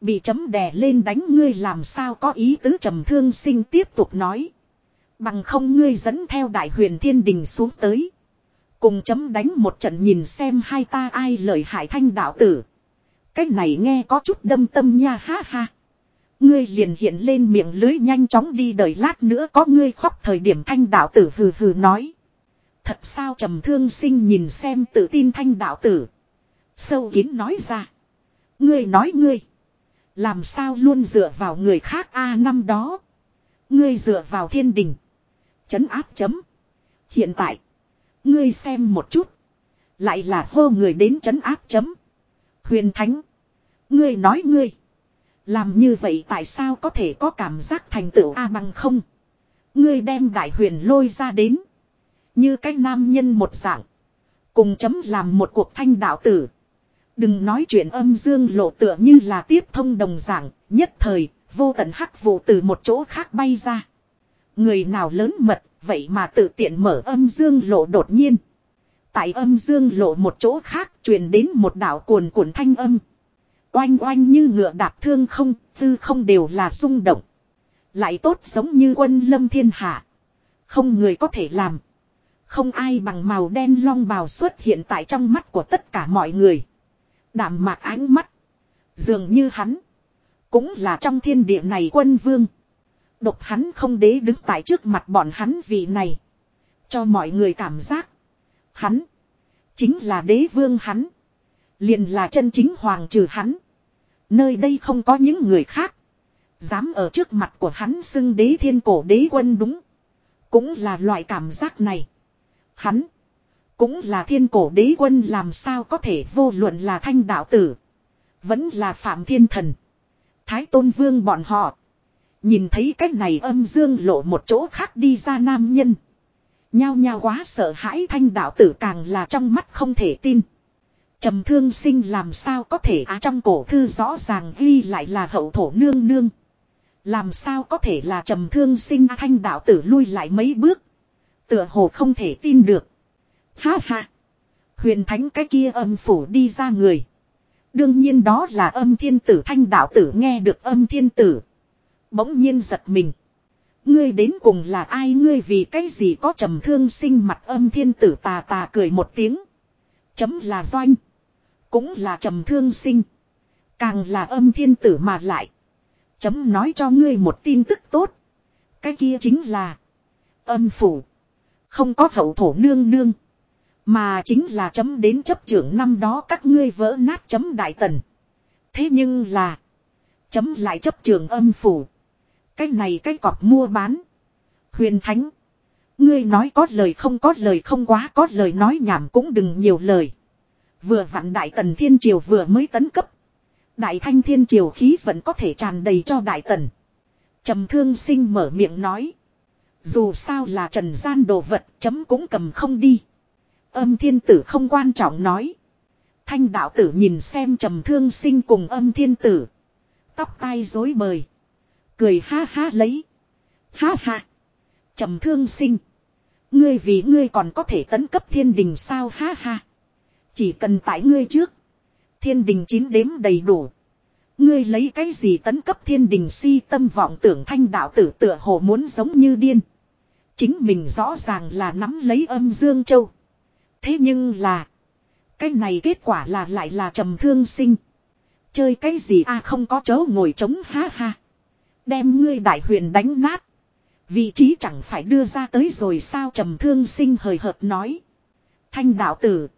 Speaker 1: Bị chấm đè lên đánh ngươi làm sao có ý tứ trầm thương sinh tiếp tục nói. Bằng không ngươi dẫn theo đại huyền thiên đình xuống tới. Cùng chấm đánh một trận nhìn xem hai ta ai lợi hại thanh đạo tử. Cái này nghe có chút đâm tâm nha, ha ha. Ngươi liền hiện lên miệng lưới nhanh chóng đi đợi lát nữa có ngươi khóc thời điểm thanh đạo tử hừ hừ nói. Thật sao trầm thương sinh nhìn xem tự tin thanh đạo tử. Sâu kín nói ra. Ngươi nói ngươi. Làm sao luôn dựa vào người khác a năm đó. Ngươi dựa vào thiên đình. Chấn áp chấm. Hiện tại. Ngươi xem một chút. Lại là hô người đến chấn áp chấm. Huyền Thánh. Ngươi nói ngươi. Làm như vậy tại sao có thể có cảm giác thành tựu A bằng không? Ngươi đem đại huyền lôi ra đến. Như cách nam nhân một dạng. Cùng chấm làm một cuộc thanh đạo tử. Đừng nói chuyện âm dương lộ tựa như là tiếp thông đồng dạng, nhất thời, vô tận hắc vụ từ một chỗ khác bay ra. Người nào lớn mật, vậy mà tự tiện mở âm dương lộ đột nhiên. Tại âm dương lộ một chỗ khác truyền đến một đạo cuồn cuộn thanh âm. Oanh oanh như ngựa đạp thương không, tư không đều là rung động. Lại tốt giống như quân lâm thiên hạ. Không người có thể làm. Không ai bằng màu đen long bào xuất hiện tại trong mắt của tất cả mọi người. Đảm mạc ánh mắt. Dường như hắn. Cũng là trong thiên địa này quân vương. Độc hắn không đế đứng tại trước mặt bọn hắn vị này. Cho mọi người cảm giác. Hắn. Chính là đế vương hắn. Liền là chân chính hoàng trừ hắn. Nơi đây không có những người khác. Dám ở trước mặt của hắn xưng đế thiên cổ đế quân đúng. Cũng là loại cảm giác này. Hắn. Cũng là thiên cổ đế quân làm sao có thể vô luận là thanh đạo tử. Vẫn là phạm thiên thần. Thái tôn vương bọn họ. Nhìn thấy cách này âm dương lộ một chỗ khác đi ra nam nhân. Nhao nhao quá sợ hãi thanh đạo tử càng là trong mắt không thể tin. trầm thương sinh làm sao có thể á trong cổ thư rõ ràng ghi lại là hậu thổ nương nương. Làm sao có thể là trầm thương sinh à, thanh đạo tử lui lại mấy bước. Tựa hồ không thể tin được. Ha ha. Huyền thánh cái kia âm phủ đi ra người. Đương nhiên đó là âm thiên tử, thanh đạo tử nghe được âm thiên tử. Bỗng nhiên giật mình. Ngươi đến cùng là ai ngươi vì cái gì có trầm thương sinh mặt âm thiên tử tà tà cười một tiếng. Chấm là doanh. Cũng là trầm thương sinh. Càng là âm thiên tử mà lại. Chấm nói cho ngươi một tin tức tốt. Cái kia chính là. Âm phủ. Không có hậu thổ nương nương. Mà chính là chấm đến chấp trưởng năm đó các ngươi vỡ nát chấm đại tần. Thế nhưng là. Chấm lại chấp trưởng âm phủ. Cái này cái cọp mua bán. Huyền Thánh. Ngươi nói có lời không có lời không quá có lời nói nhảm cũng đừng nhiều lời. Vừa vặn Đại Tần Thiên Triều vừa mới tấn cấp. Đại Thanh Thiên Triều khí vẫn có thể tràn đầy cho Đại Tần. trầm thương sinh mở miệng nói. Dù sao là trần gian đồ vật chấm cũng cầm không đi. Âm thiên tử không quan trọng nói. Thanh đạo tử nhìn xem trầm thương sinh cùng âm thiên tử. Tóc tai rối bời. Cười ha ha lấy. Ha ha. trầm thương sinh. Ngươi vì ngươi còn có thể tấn cấp thiên đình sao ha ha. Chỉ cần tại ngươi trước. Thiên đình chín đếm đầy đủ. Ngươi lấy cái gì tấn cấp thiên đình si tâm vọng tưởng thanh đạo tử tựa hồ muốn giống như điên. Chính mình rõ ràng là nắm lấy âm dương châu. Thế nhưng là. Cái này kết quả là lại là trầm thương sinh. Chơi cái gì a không có chỗ ngồi trống ha ha. Đem ngươi đại huyền đánh nát. Vị trí chẳng phải đưa ra tới rồi sao trầm thương sinh hời hợt nói. Thanh đạo tử